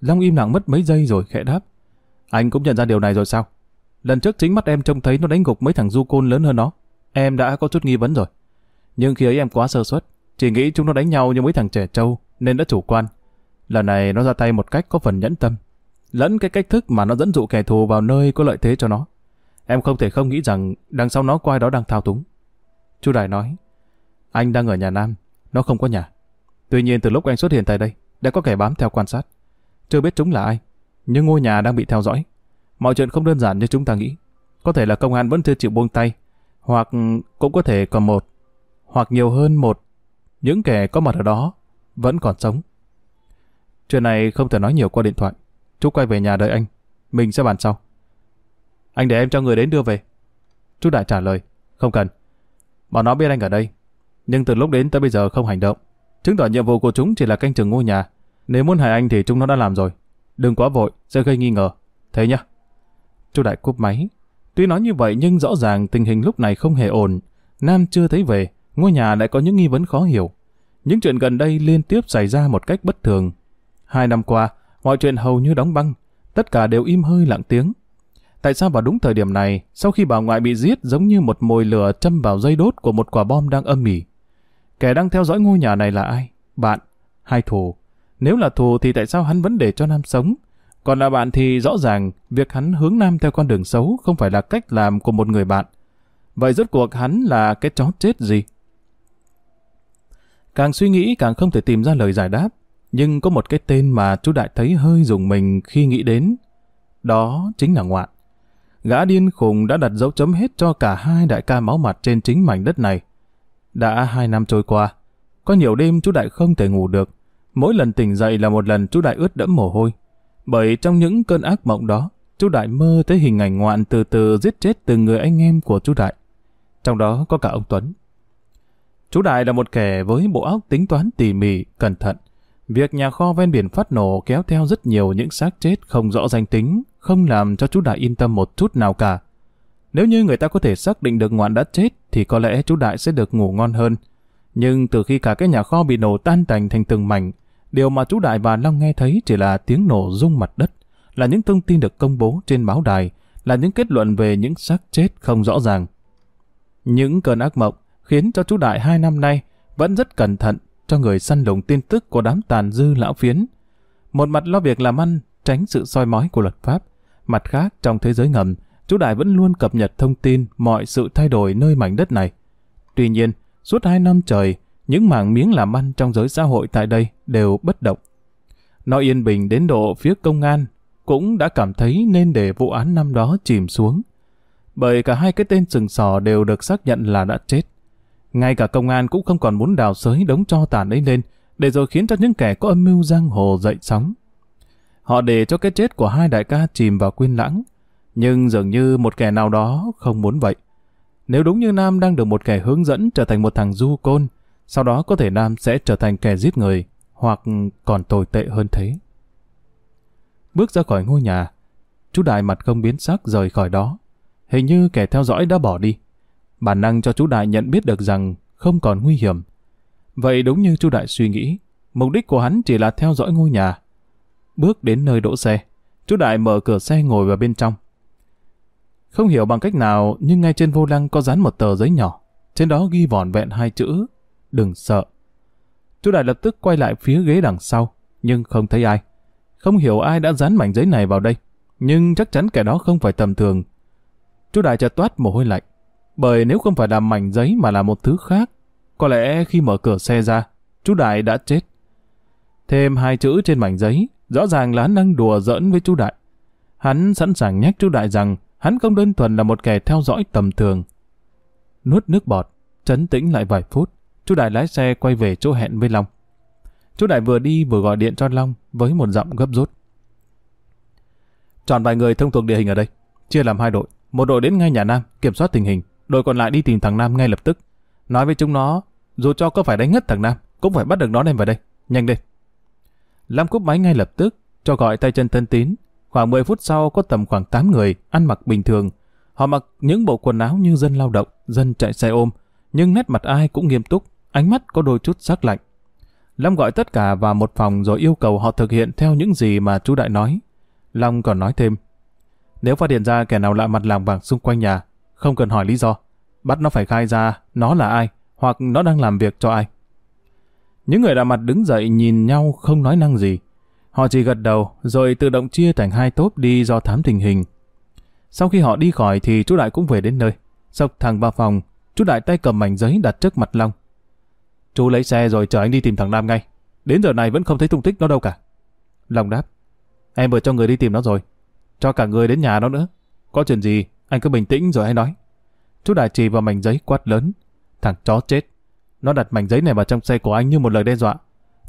Long im lặng mất mấy giây rồi khẽ đáp. Anh cũng nhận ra điều này rồi sao? Lần trước chính mắt em trông thấy nó đánh gục mấy thằng du côn lớn hơn nó. em đã có chút nghi vấn rồi. Nhưng khi ấy em quá sơ suất, chỉ nghĩ chúng nó đánh nhau như mấy thằng trẻ trâu, nên đã chủ quan. Lần này nó ra tay một cách có phần nhẫn tâm, lẫn cái cách thức mà nó dẫn dụ kẻ thù vào nơi có lợi thế cho nó. Em không thể không nghĩ rằng đằng sau nó quay đó đang thao túng. chu Đại nói, anh đang ở nhà Nam, nó không có nhà. Tuy nhiên từ lúc anh xuất hiện tại đây, đã có kẻ bám theo quan sát. Chưa biết chúng là ai, nhưng ngôi nhà đang bị theo dõi. Mọi chuyện không đơn giản như chúng ta nghĩ. Có thể là công an vẫn chưa chịu buông tay, hoặc cũng có thể còn một, hoặc nhiều hơn một, những kẻ có mặt ở đó vẫn còn sống. Chuyện này không thể nói nhiều qua điện thoại. Chú quay về nhà đợi anh. Mình sẽ bàn sau. Anh để em cho người đến đưa về. Chú Đại trả lời. Không cần. Bọn nó biết anh ở đây. Nhưng từ lúc đến tới bây giờ không hành động. Chứng tỏ nhiệm vụ của chúng chỉ là canh chừng ngôi nhà. Nếu muốn hại anh thì chúng nó đã làm rồi. Đừng quá vội, sẽ gây nghi ngờ. Thế nhá. Chú Đại cúp máy. Tuy nói như vậy nhưng rõ ràng tình hình lúc này không hề ổn. Nam chưa thấy về, ngôi nhà lại có những nghi vấn khó hiểu. Những chuyện gần đây liên tiếp xảy ra một cách bất thường. Hai năm qua, mọi chuyện hầu như đóng băng, tất cả đều im hơi lặng tiếng. Tại sao vào đúng thời điểm này, sau khi bà ngoại bị giết giống như một mồi lửa châm vào dây đốt của một quả bom đang âm mỉ? Kẻ đang theo dõi ngôi nhà này là ai? Bạn? Hai thù? Nếu là thù thì tại sao hắn vẫn để cho Nam sống? Còn là bạn thì rõ ràng việc hắn hướng Nam theo con đường xấu không phải là cách làm của một người bạn. Vậy rốt cuộc hắn là cái chó chết gì? Càng suy nghĩ càng không thể tìm ra lời giải đáp. Nhưng có một cái tên mà chú Đại thấy hơi dùng mình khi nghĩ đến. Đó chính là Ngoạn. Gã điên khùng đã đặt dấu chấm hết cho cả hai đại ca máu mặt trên chính mảnh đất này. Đã hai năm trôi qua, có nhiều đêm chú Đại không thể ngủ được. Mỗi lần tỉnh dậy là một lần chú Đại ướt đẫm mồ hôi. Bởi trong những cơn ác mộng đó, chú Đại mơ thấy hình ảnh ngoạn từ từ giết chết từng người anh em của chú Đại. Trong đó có cả ông Tuấn. Chú Đại là một kẻ với bộ óc tính toán tỉ mỉ, cẩn thận. Việc nhà kho ven biển phát nổ kéo theo rất nhiều những xác chết không rõ danh tính, không làm cho chú Đại yên tâm một chút nào cả. Nếu như người ta có thể xác định được ngoạn đã chết thì có lẽ chú Đại sẽ được ngủ ngon hơn. Nhưng từ khi cả cái nhà kho bị nổ tan tành thành từng mảnh, điều mà chú Đại và Long nghe thấy chỉ là tiếng nổ rung mặt đất, là những thông tin được công bố trên báo đài, là những kết luận về những xác chết không rõ ràng. Những cơn ác mộng khiến cho chú Đại hai năm nay vẫn rất cẩn thận cho người săn lùng tin tức của đám tàn dư lão phiến. Một mặt lo việc làm ăn, tránh sự soi mói của luật pháp. Mặt khác, trong thế giới ngầm, chú Đại vẫn luôn cập nhật thông tin mọi sự thay đổi nơi mảnh đất này. Tuy nhiên, suốt hai năm trời, những mảng miếng làm ăn trong giới xã hội tại đây đều bất động. Nó yên bình đến độ phía công an cũng đã cảm thấy nên để vụ án năm đó chìm xuống. Bởi cả hai cái tên sừng sò đều được xác nhận là đã chết. Ngay cả công an cũng không còn muốn đào sới đống cho tàn ấy lên, để rồi khiến cho những kẻ có âm mưu giang hồ dậy sóng. Họ để cho cái chết của hai đại ca chìm vào quên lãng, nhưng dường như một kẻ nào đó không muốn vậy. Nếu đúng như Nam đang được một kẻ hướng dẫn trở thành một thằng du côn, sau đó có thể Nam sẽ trở thành kẻ giết người, hoặc còn tồi tệ hơn thế. Bước ra khỏi ngôi nhà, chú Đại mặt không biến sắc rời khỏi đó. Hình như kẻ theo dõi đã bỏ đi. Bản năng cho chú Đại nhận biết được rằng không còn nguy hiểm. Vậy đúng như chú Đại suy nghĩ, mục đích của hắn chỉ là theo dõi ngôi nhà. Bước đến nơi đỗ xe, chú Đại mở cửa xe ngồi vào bên trong. Không hiểu bằng cách nào nhưng ngay trên vô lăng có dán một tờ giấy nhỏ. Trên đó ghi vòn vẹn hai chữ, đừng sợ. Chú Đại lập tức quay lại phía ghế đằng sau, nhưng không thấy ai. Không hiểu ai đã dán mảnh giấy này vào đây, nhưng chắc chắn kẻ đó không phải tầm thường. Chú Đại chợt toát mồ hôi lạnh bởi nếu không phải là mảnh giấy mà là một thứ khác, có lẽ khi mở cửa xe ra, chú Đại đã chết. Thêm hai chữ trên mảnh giấy, rõ ràng là hắn đang đùa giỡn với chú Đại. Hắn sẵn sàng nhắc chú Đại rằng hắn không đơn thuần là một kẻ theo dõi tầm thường. Nuốt nước bọt, chấn tĩnh lại vài phút, chú Đại lái xe quay về chỗ hẹn với Long. Chú Đại vừa đi vừa gọi điện cho Long với một giọng gấp rút. Chọn vài người thông thuộc địa hình ở đây, chia làm hai đội. Một đội đến ngay nhà Nam, kiểm soát tình hình, đội còn lại đi tìm thằng Nam ngay lập tức. Nói với chúng nó, dù cho có phải đánh ngất thằng Nam, cũng phải bắt được nó đem vào đây. Nhanh lên. Lam cúp máy ngay lập tức, cho gọi tay chân thân tín. Khoảng 10 phút sau có tầm khoảng 8 người, ăn mặc bình thường. Họ mặc những bộ quần áo như dân lao động, dân chạy xe ôm, nhưng nét mặt ai cũng nghiêm túc, ánh mắt có đôi chút sắc lạnh. Lâm gọi tất cả vào một phòng rồi yêu cầu họ thực hiện theo những gì mà chú Đại nói. Long còn nói thêm, nếu phát hiện ra kẻ nào lạ mặt làng vàng xung quanh nhà, không cần hỏi lý do, bắt nó phải khai ra nó là ai, hoặc nó đang làm việc cho ai. Những người lạ mặt đứng dậy nhìn nhau không nói năng gì. Họ chỉ gật đầu, rồi tự động chia thành hai tốp đi do thám tình hình. Sau khi họ đi khỏi thì chú Đại cũng về đến nơi. Sọc thẳng vào phòng, chú Đại tay cầm mảnh giấy đặt trước mặt Long. Chú lấy xe rồi chờ anh đi tìm thằng Nam ngay. Đến giờ này vẫn không thấy tung tích nó đâu cả. Long đáp. Em vừa cho người đi tìm nó rồi. Cho cả người đến nhà nó nữa. Có chuyện gì, anh cứ bình tĩnh rồi hãy nói. Chú Đại chỉ vào mảnh giấy quát lớn. Thằng chó chết. Nó đặt mảnh giấy này vào trong xe của anh như một lời đe dọa.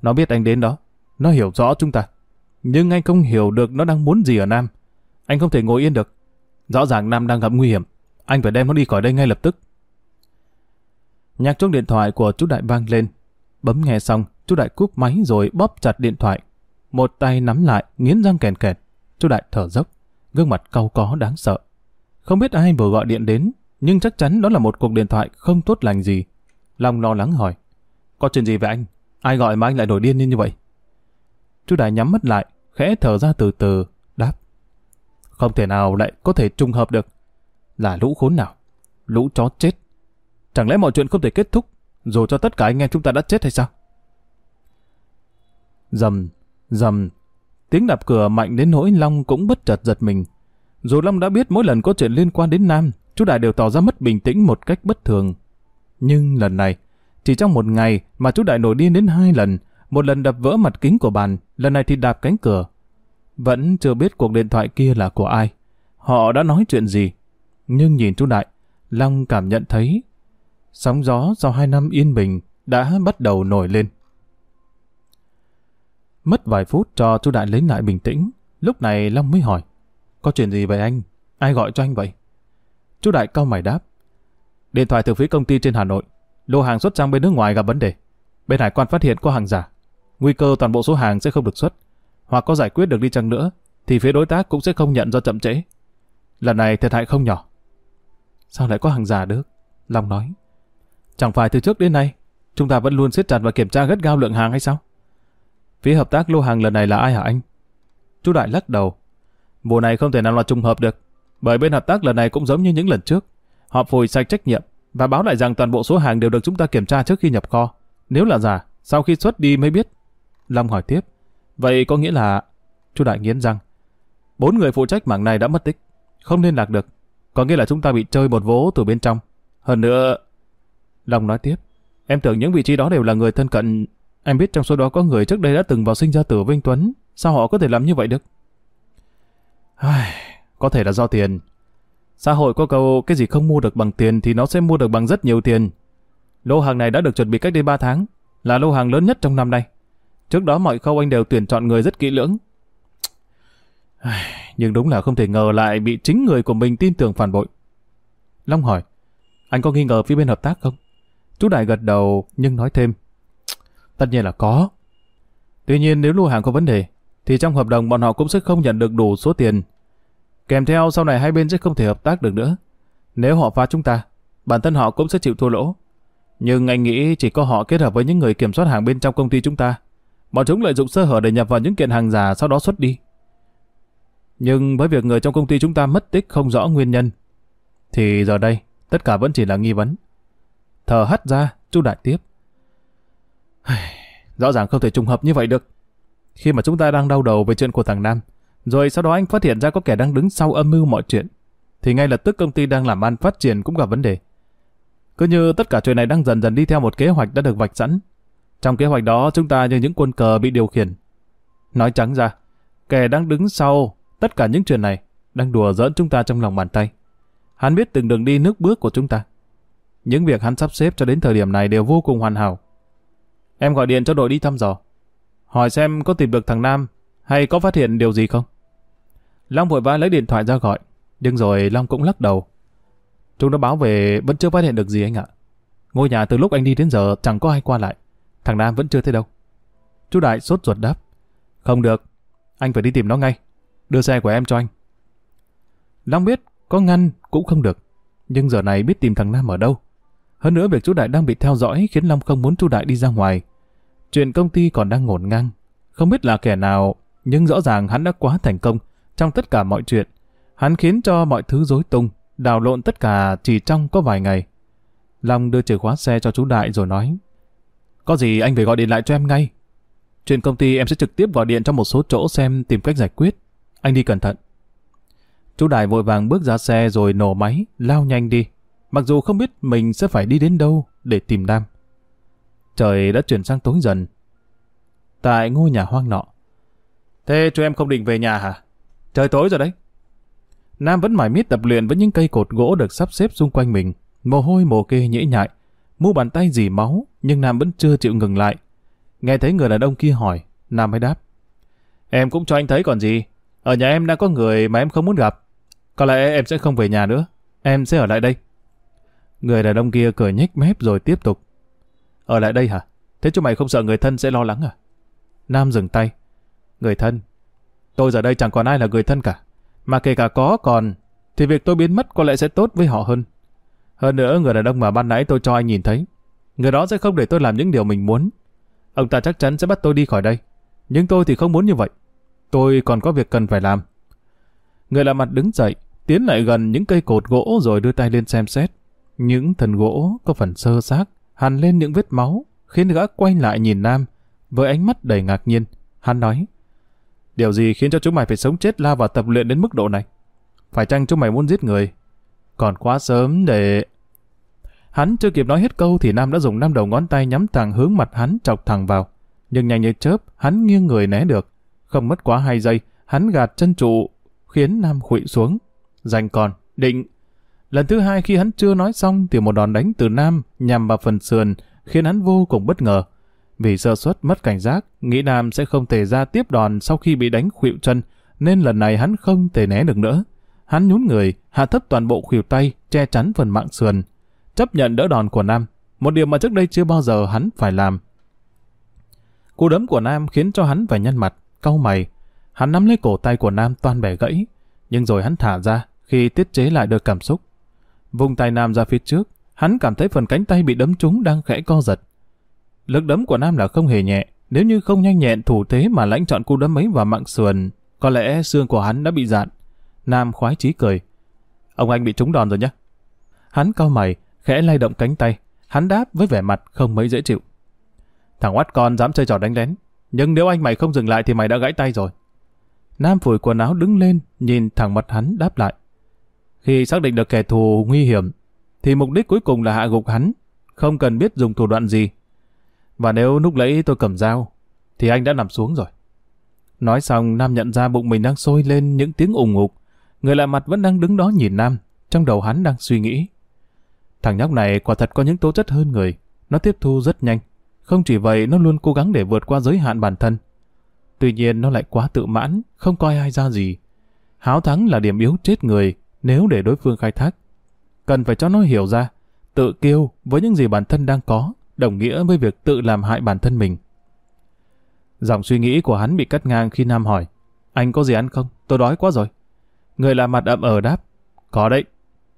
Nó biết anh đến đó. Nó hiểu rõ chúng ta. Nhưng anh không hiểu được nó đang muốn gì ở Nam. Anh không thể ngồi yên được. Rõ ràng Nam đang gặp nguy hiểm. Anh phải đem nó đi khỏi đây ngay lập tức. Nhạc chuông điện thoại của chú Đại vang lên. Bấm nghe xong, chú Đại cúp máy rồi bóp chặt điện thoại. Một tay nắm lại, nghiến răng kèn kẹt. Chú Đại thở dốc, gương mặt cau có đáng sợ. Không biết ai vừa gọi điện đến, nhưng chắc chắn đó là một cuộc điện thoại không tốt lành gì. Long lo lắng hỏi. Có chuyện gì vậy anh? Ai gọi mà anh lại nổi điên như vậy? Chú Đại nhắm mắt lại, khẽ thở ra từ từ, đáp. Không thể nào lại có thể trùng hợp được. Là lũ khốn nào? Lũ chó chết. Chẳng lẽ mọi chuyện không thể kết thúc, dù cho tất cả anh em chúng ta đã chết hay sao? Dầm, dầm. Tiếng đạp cửa mạnh đến nỗi Long cũng bất chợt giật mình. Dù Long đã biết mỗi lần có chuyện liên quan đến Nam, chú Đại đều tỏ ra mất bình tĩnh một cách bất thường. Nhưng lần này, chỉ trong một ngày mà chú Đại nổi điên đến hai lần, một lần đập vỡ mặt kính của bàn, lần này thì đạp cánh cửa. Vẫn chưa biết cuộc điện thoại kia là của ai. Họ đã nói chuyện gì. Nhưng nhìn chú Đại, Long cảm nhận thấy sóng gió sau hai năm yên bình đã bắt đầu nổi lên. Mất vài phút cho chú Đại lấy lại bình tĩnh. Lúc này Long mới hỏi. Có chuyện gì vậy anh? Ai gọi cho anh vậy? Chú Đại cau mày đáp. Điện thoại từ phía công ty trên Hà Nội. Lô hàng xuất sang bên nước ngoài gặp vấn đề. Bên hải quan phát hiện có hàng giả. Nguy cơ toàn bộ số hàng sẽ không được xuất. Hoặc có giải quyết được đi chăng nữa, thì phía đối tác cũng sẽ không nhận do chậm trễ. Lần này thiệt hại không nhỏ. Sao lại có hàng giả được? Long nói. Chẳng phải từ trước đến nay, chúng ta vẫn luôn siết chặt và kiểm tra gắt gao lượng hàng hay sao? Phía hợp tác lô hàng lần này là ai hả anh? Chú Đại lắc đầu. Vụ này không thể nào là trùng hợp được. Bởi bên hợp tác lần này cũng giống như những lần trước. Họ phủi sạch trách nhiệm và báo lại rằng toàn bộ số hàng đều được chúng ta kiểm tra trước khi nhập kho. Nếu là giả, sau khi xuất đi mới biết. Long hỏi tiếp. Vậy có nghĩa là... Chú Đại nghiến răng. Bốn người phụ trách mảng này đã mất tích. Không liên lạc được. Có nghĩa là chúng ta bị chơi một vố từ bên trong. Hơn nữa... Long nói tiếp. Em tưởng những vị trí đó đều là người thân cận. Em biết trong số đó có người trước đây đã từng vào sinh ra tử Vinh Tuấn. Sao họ có thể làm như vậy được? có thể là do tiền. Xã hội có câu cái gì không mua được bằng tiền thì nó sẽ mua được bằng rất nhiều tiền. Lô hàng này đã được chuẩn bị cách đây 3 tháng, là lô hàng lớn nhất trong năm nay. Trước đó mọi khâu anh đều tuyển chọn người rất kỹ lưỡng. Nhưng đúng là không thể ngờ lại bị chính người của mình tin tưởng phản bội. Long hỏi, anh có nghi ngờ phía bên hợp tác không? Chú Đại gật đầu nhưng nói thêm. Tất nhiên là có. Tuy nhiên nếu lô hàng có vấn đề, thì trong hợp đồng bọn họ cũng sẽ không nhận được đủ số tiền. Kèm theo sau này hai bên sẽ không thể hợp tác được nữa. Nếu họ phá chúng ta, bản thân họ cũng sẽ chịu thua lỗ. Nhưng anh nghĩ chỉ có họ kết hợp với những người kiểm soát hàng bên trong công ty chúng ta. Bọn chúng lợi dụng sơ hở để nhập vào những kiện hàng giả sau đó xuất đi. Nhưng với việc người trong công ty chúng ta mất tích không rõ nguyên nhân, thì giờ đây tất cả vẫn chỉ là nghi vấn. Thở hắt ra, chú Đại tiếp. Rõ ràng không thể trùng hợp như vậy được. Khi mà chúng ta đang đau đầu về chuyện của thằng Nam, rồi sau đó anh phát hiện ra có kẻ đang đứng sau âm mưu mọi chuyện, thì ngay lập tức công ty đang làm ăn phát triển cũng gặp vấn đề. Cứ như tất cả chuyện này đang dần dần đi theo một kế hoạch đã được vạch sẵn. Trong kế hoạch đó chúng ta như những quân cờ bị điều khiển. Nói trắng ra, kẻ đang đứng sau tất cả những chuyện này đang đùa giỡn chúng ta trong lòng bàn tay. Hắn biết từng đường đi nước bước của chúng ta. Những việc hắn sắp xếp cho đến thời điểm này đều vô cùng hoàn hảo. Em gọi điện cho đội đi thăm dò. Hỏi xem có tìm được thằng Nam hay có phát hiện điều gì không? Long vội vã lấy điện thoại ra gọi. Nhưng rồi Long cũng lắc đầu. Chúng đã báo về vẫn chưa phát hiện được gì anh ạ. Ngôi nhà từ lúc anh đi đến giờ chẳng có ai qua lại. Thằng Nam vẫn chưa thấy đâu. Chú Đại sốt ruột đáp. Không được. Anh phải đi tìm nó ngay. Đưa xe của em cho anh. Long biết có ngăn cũng không được. Nhưng giờ này biết tìm thằng Nam ở đâu. Hơn nữa việc chú Đại đang bị theo dõi khiến Long không muốn chú Đại đi ra ngoài. Chuyện công ty còn đang ngổn ngang. Không biết là kẻ nào, nhưng rõ ràng hắn đã quá thành công trong tất cả mọi chuyện. Hắn khiến cho mọi thứ rối tung, đào lộn tất cả chỉ trong có vài ngày. Long đưa chìa khóa xe cho chú Đại rồi nói. Có gì anh phải gọi điện lại cho em ngay. Chuyện công ty em sẽ trực tiếp gọi điện cho một số chỗ xem tìm cách giải quyết. Anh đi cẩn thận. Chú Đại vội vàng bước ra xe rồi nổ máy, lao nhanh đi. Mặc dù không biết mình sẽ phải đi đến đâu để tìm Nam. Trời đã chuyển sang tối dần. Tại ngôi nhà hoang nọ. Thế chú em không định về nhà hả? Trời tối rồi đấy. Nam vẫn mải miết tập luyện với những cây cột gỗ được sắp xếp xung quanh mình. Mồ hôi mồ kê nhễ nhại. Mu bàn tay dì máu, nhưng Nam vẫn chưa chịu ngừng lại. Nghe thấy người đàn ông kia hỏi, Nam mới đáp. Em cũng cho anh thấy còn gì. Ở nhà em đang có người mà em không muốn gặp. Có lẽ em sẽ không về nhà nữa. Em sẽ ở lại đây. Người đàn ông kia cười nhếch mép rồi tiếp tục. Ở lại đây hả? Thế chú mày không sợ người thân sẽ lo lắng à? Nam dừng tay. Người thân? Tôi giờ đây chẳng còn ai là người thân cả. Mà kể cả có còn, thì việc tôi biến mất có lẽ sẽ tốt với họ hơn. Hơn nữa, người đàn ông mà ban nãy tôi cho anh nhìn thấy, người đó sẽ không để tôi làm những điều mình muốn. Ông ta chắc chắn sẽ bắt tôi đi khỏi đây. Nhưng tôi thì không muốn như vậy. Tôi còn có việc cần phải làm. Người lạ mặt đứng dậy, tiến lại gần những cây cột gỗ rồi đưa tay lên xem xét. Những thần gỗ có phần sơ xác, hằn lên những vết máu, khiến gã quay lại nhìn Nam, với ánh mắt đầy ngạc nhiên. Hắn nói, điều gì khiến cho chúng mày phải sống chết la và tập luyện đến mức độ này? Phải chăng chúng mày muốn giết người? Còn quá sớm để... Hắn chưa kịp nói hết câu thì Nam đã dùng năm đầu ngón tay nhắm thẳng hướng mặt hắn chọc thẳng vào. Nhưng nhanh như chớp, hắn nghiêng người né được. Không mất quá hai giây, hắn gạt chân trụ, khiến Nam khụy xuống. dành còn, định. Lần thứ hai khi hắn chưa nói xong thì một đòn đánh từ Nam nhằm vào phần sườn khiến hắn vô cùng bất ngờ. Vì sơ suất mất cảnh giác, nghĩ Nam sẽ không thể ra tiếp đòn sau khi bị đánh khuỵu chân, nên lần này hắn không thể né được nữa. Hắn nhún người, hạ thấp toàn bộ khuỷu tay, che chắn phần mạng sườn. Chấp nhận đỡ đòn của Nam, một điều mà trước đây chưa bao giờ hắn phải làm. Cú đấm của Nam khiến cho hắn phải nhăn mặt, cau mày. Hắn nắm lấy cổ tay của Nam toàn bẻ gãy, nhưng rồi hắn thả ra khi tiết chế lại được cảm xúc. Vùng tay Nam ra phía trước, hắn cảm thấy phần cánh tay bị đấm trúng đang khẽ co giật. Lực đấm của Nam là không hề nhẹ, nếu như không nhanh nhẹn thủ thế mà lãnh chọn cú đấm ấy vào mạng sườn, có lẽ xương của hắn đã bị dạn. Nam khoái chí cười. Ông anh bị trúng đòn rồi nhé. Hắn cau mày, khẽ lay động cánh tay. Hắn đáp với vẻ mặt không mấy dễ chịu. Thằng oát con dám chơi trò đánh lén. Nhưng nếu anh mày không dừng lại thì mày đã gãy tay rồi. Nam phủi quần áo đứng lên, nhìn thẳng mặt hắn đáp lại. Khi xác định được kẻ thù nguy hiểm, thì mục đích cuối cùng là hạ gục hắn, không cần biết dùng thủ đoạn gì. Và nếu lúc lấy tôi cầm dao, thì anh đã nằm xuống rồi. Nói xong, Nam nhận ra bụng mình đang sôi lên những tiếng ủng ngục. Người lạ mặt vẫn đang đứng đó nhìn Nam, trong đầu hắn đang suy nghĩ. Thằng nhóc này quả thật có những tố chất hơn người, nó tiếp thu rất nhanh. Không chỉ vậy, nó luôn cố gắng để vượt qua giới hạn bản thân. Tuy nhiên nó lại quá tự mãn, không coi ai ra gì. Háo thắng là điểm yếu chết người nếu để đối phương khai thác. Cần phải cho nó hiểu ra, tự kiêu với những gì bản thân đang có, đồng nghĩa với việc tự làm hại bản thân mình. Dòng suy nghĩ của hắn bị cắt ngang khi Nam hỏi, anh có gì ăn không? Tôi đói quá rồi. Người lạ mặt ậm ờ đáp, có đấy,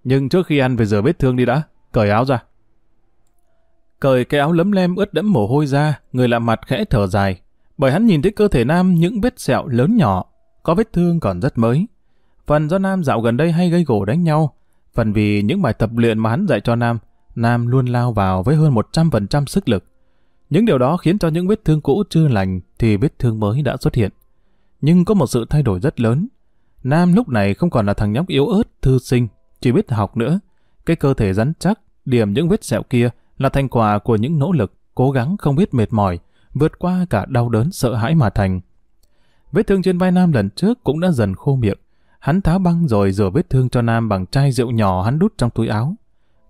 nhưng trước khi ăn phải rửa vết thương đi đã, cởi áo ra. Cởi cái áo lấm lem ướt đẫm mồ hôi ra, người lạ mặt khẽ thở dài, bởi hắn nhìn thấy cơ thể Nam những vết sẹo lớn nhỏ, có vết thương còn rất mới. Phần do Nam dạo gần đây hay gây gổ đánh nhau, phần vì những bài tập luyện mà hắn dạy cho Nam, Nam luôn lao vào với hơn 100% sức lực. Những điều đó khiến cho những vết thương cũ chưa lành thì vết thương mới đã xuất hiện. Nhưng có một sự thay đổi rất lớn. Nam lúc này không còn là thằng nhóc yếu ớt, thư sinh, chỉ biết học nữa. Cái cơ thể rắn chắc, điểm những vết sẹo kia là thành quả của những nỗ lực, cố gắng không biết mệt mỏi, vượt qua cả đau đớn sợ hãi mà thành. Vết thương trên vai Nam lần trước cũng đã dần khô miệng. Hắn tháo băng rồi rửa vết thương cho Nam bằng chai rượu nhỏ hắn đút trong túi áo.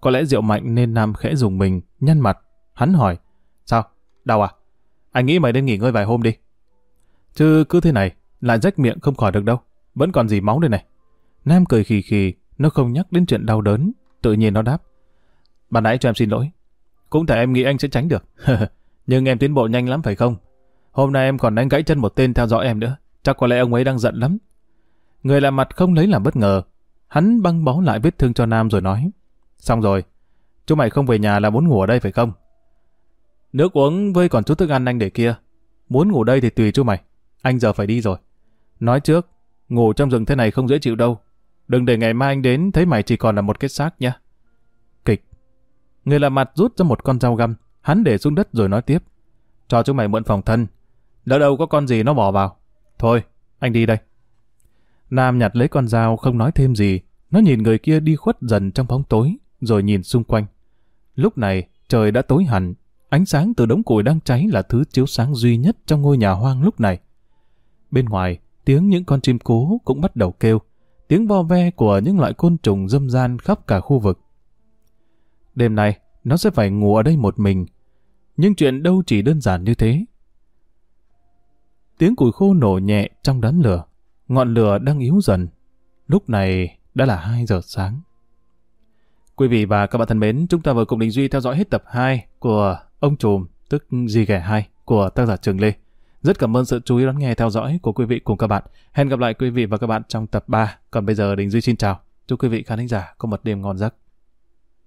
Có lẽ rượu mạnh nên Nam khẽ dùng mình, nhăn mặt. Hắn hỏi, sao, đau à? Anh nghĩ mày nên nghỉ ngơi vài hôm đi. Chứ cứ thế này, lại rách miệng không khỏi được đâu. Vẫn còn gì máu đây này. Nam cười khì khì, nó không nhắc đến chuyện đau đớn. Tự nhiên nó đáp. Bạn nãy cho em xin lỗi. Cũng thể em nghĩ anh sẽ tránh được. Nhưng em tiến bộ nhanh lắm phải không? Hôm nay em còn đánh gãy chân một tên theo dõi em nữa. Chắc có lẽ ông ấy đang giận lắm. Người làm mặt không lấy làm bất ngờ. Hắn băng bó lại vết thương cho Nam rồi nói. Xong rồi. Chú mày không về nhà là muốn ngủ ở đây phải không? Nước uống với còn chút thức ăn anh để kia. Muốn ngủ đây thì tùy chú mày. Anh giờ phải đi rồi. Nói trước, ngủ trong rừng thế này không dễ chịu đâu. Đừng để ngày mai anh đến thấy mày chỉ còn là một cái xác nhá. Kịch. Người làm mặt rút ra một con dao găm, hắn để xuống đất rồi nói tiếp. Cho chúng mày mượn phòng thân. Lỡ đâu có con gì nó bỏ vào. Thôi, anh đi đây. Nam nhặt lấy con dao không nói thêm gì. Nó nhìn người kia đi khuất dần trong bóng tối, rồi nhìn xung quanh. Lúc này, trời đã tối hẳn. Ánh sáng từ đống củi đang cháy là thứ chiếu sáng duy nhất trong ngôi nhà hoang lúc này. Bên ngoài, tiếng những con chim cú cũng bắt đầu kêu. Tiếng vo ve của những loại côn trùng dâm gian khắp cả khu vực. Đêm nay, nó sẽ phải ngủ ở đây một mình. Nhưng chuyện đâu chỉ đơn giản như thế. Tiếng củi khô nổ nhẹ trong đám lửa. Ngọn lửa đang yếu dần. Lúc này đã là 2 giờ sáng. Quý vị và các bạn thân mến, chúng ta vừa cùng Đình Duy theo dõi hết tập 2 của Ông Trùm, tức Di Ghẻ 2 của tác giả Trường Lê. Rất cảm ơn sự chú ý lắng nghe theo dõi của quý vị cùng các bạn. Hẹn gặp lại quý vị và các bạn trong tập 3. Còn bây giờ Đình Duy xin chào. Chúc quý vị khán giả có một đêm ngon giấc.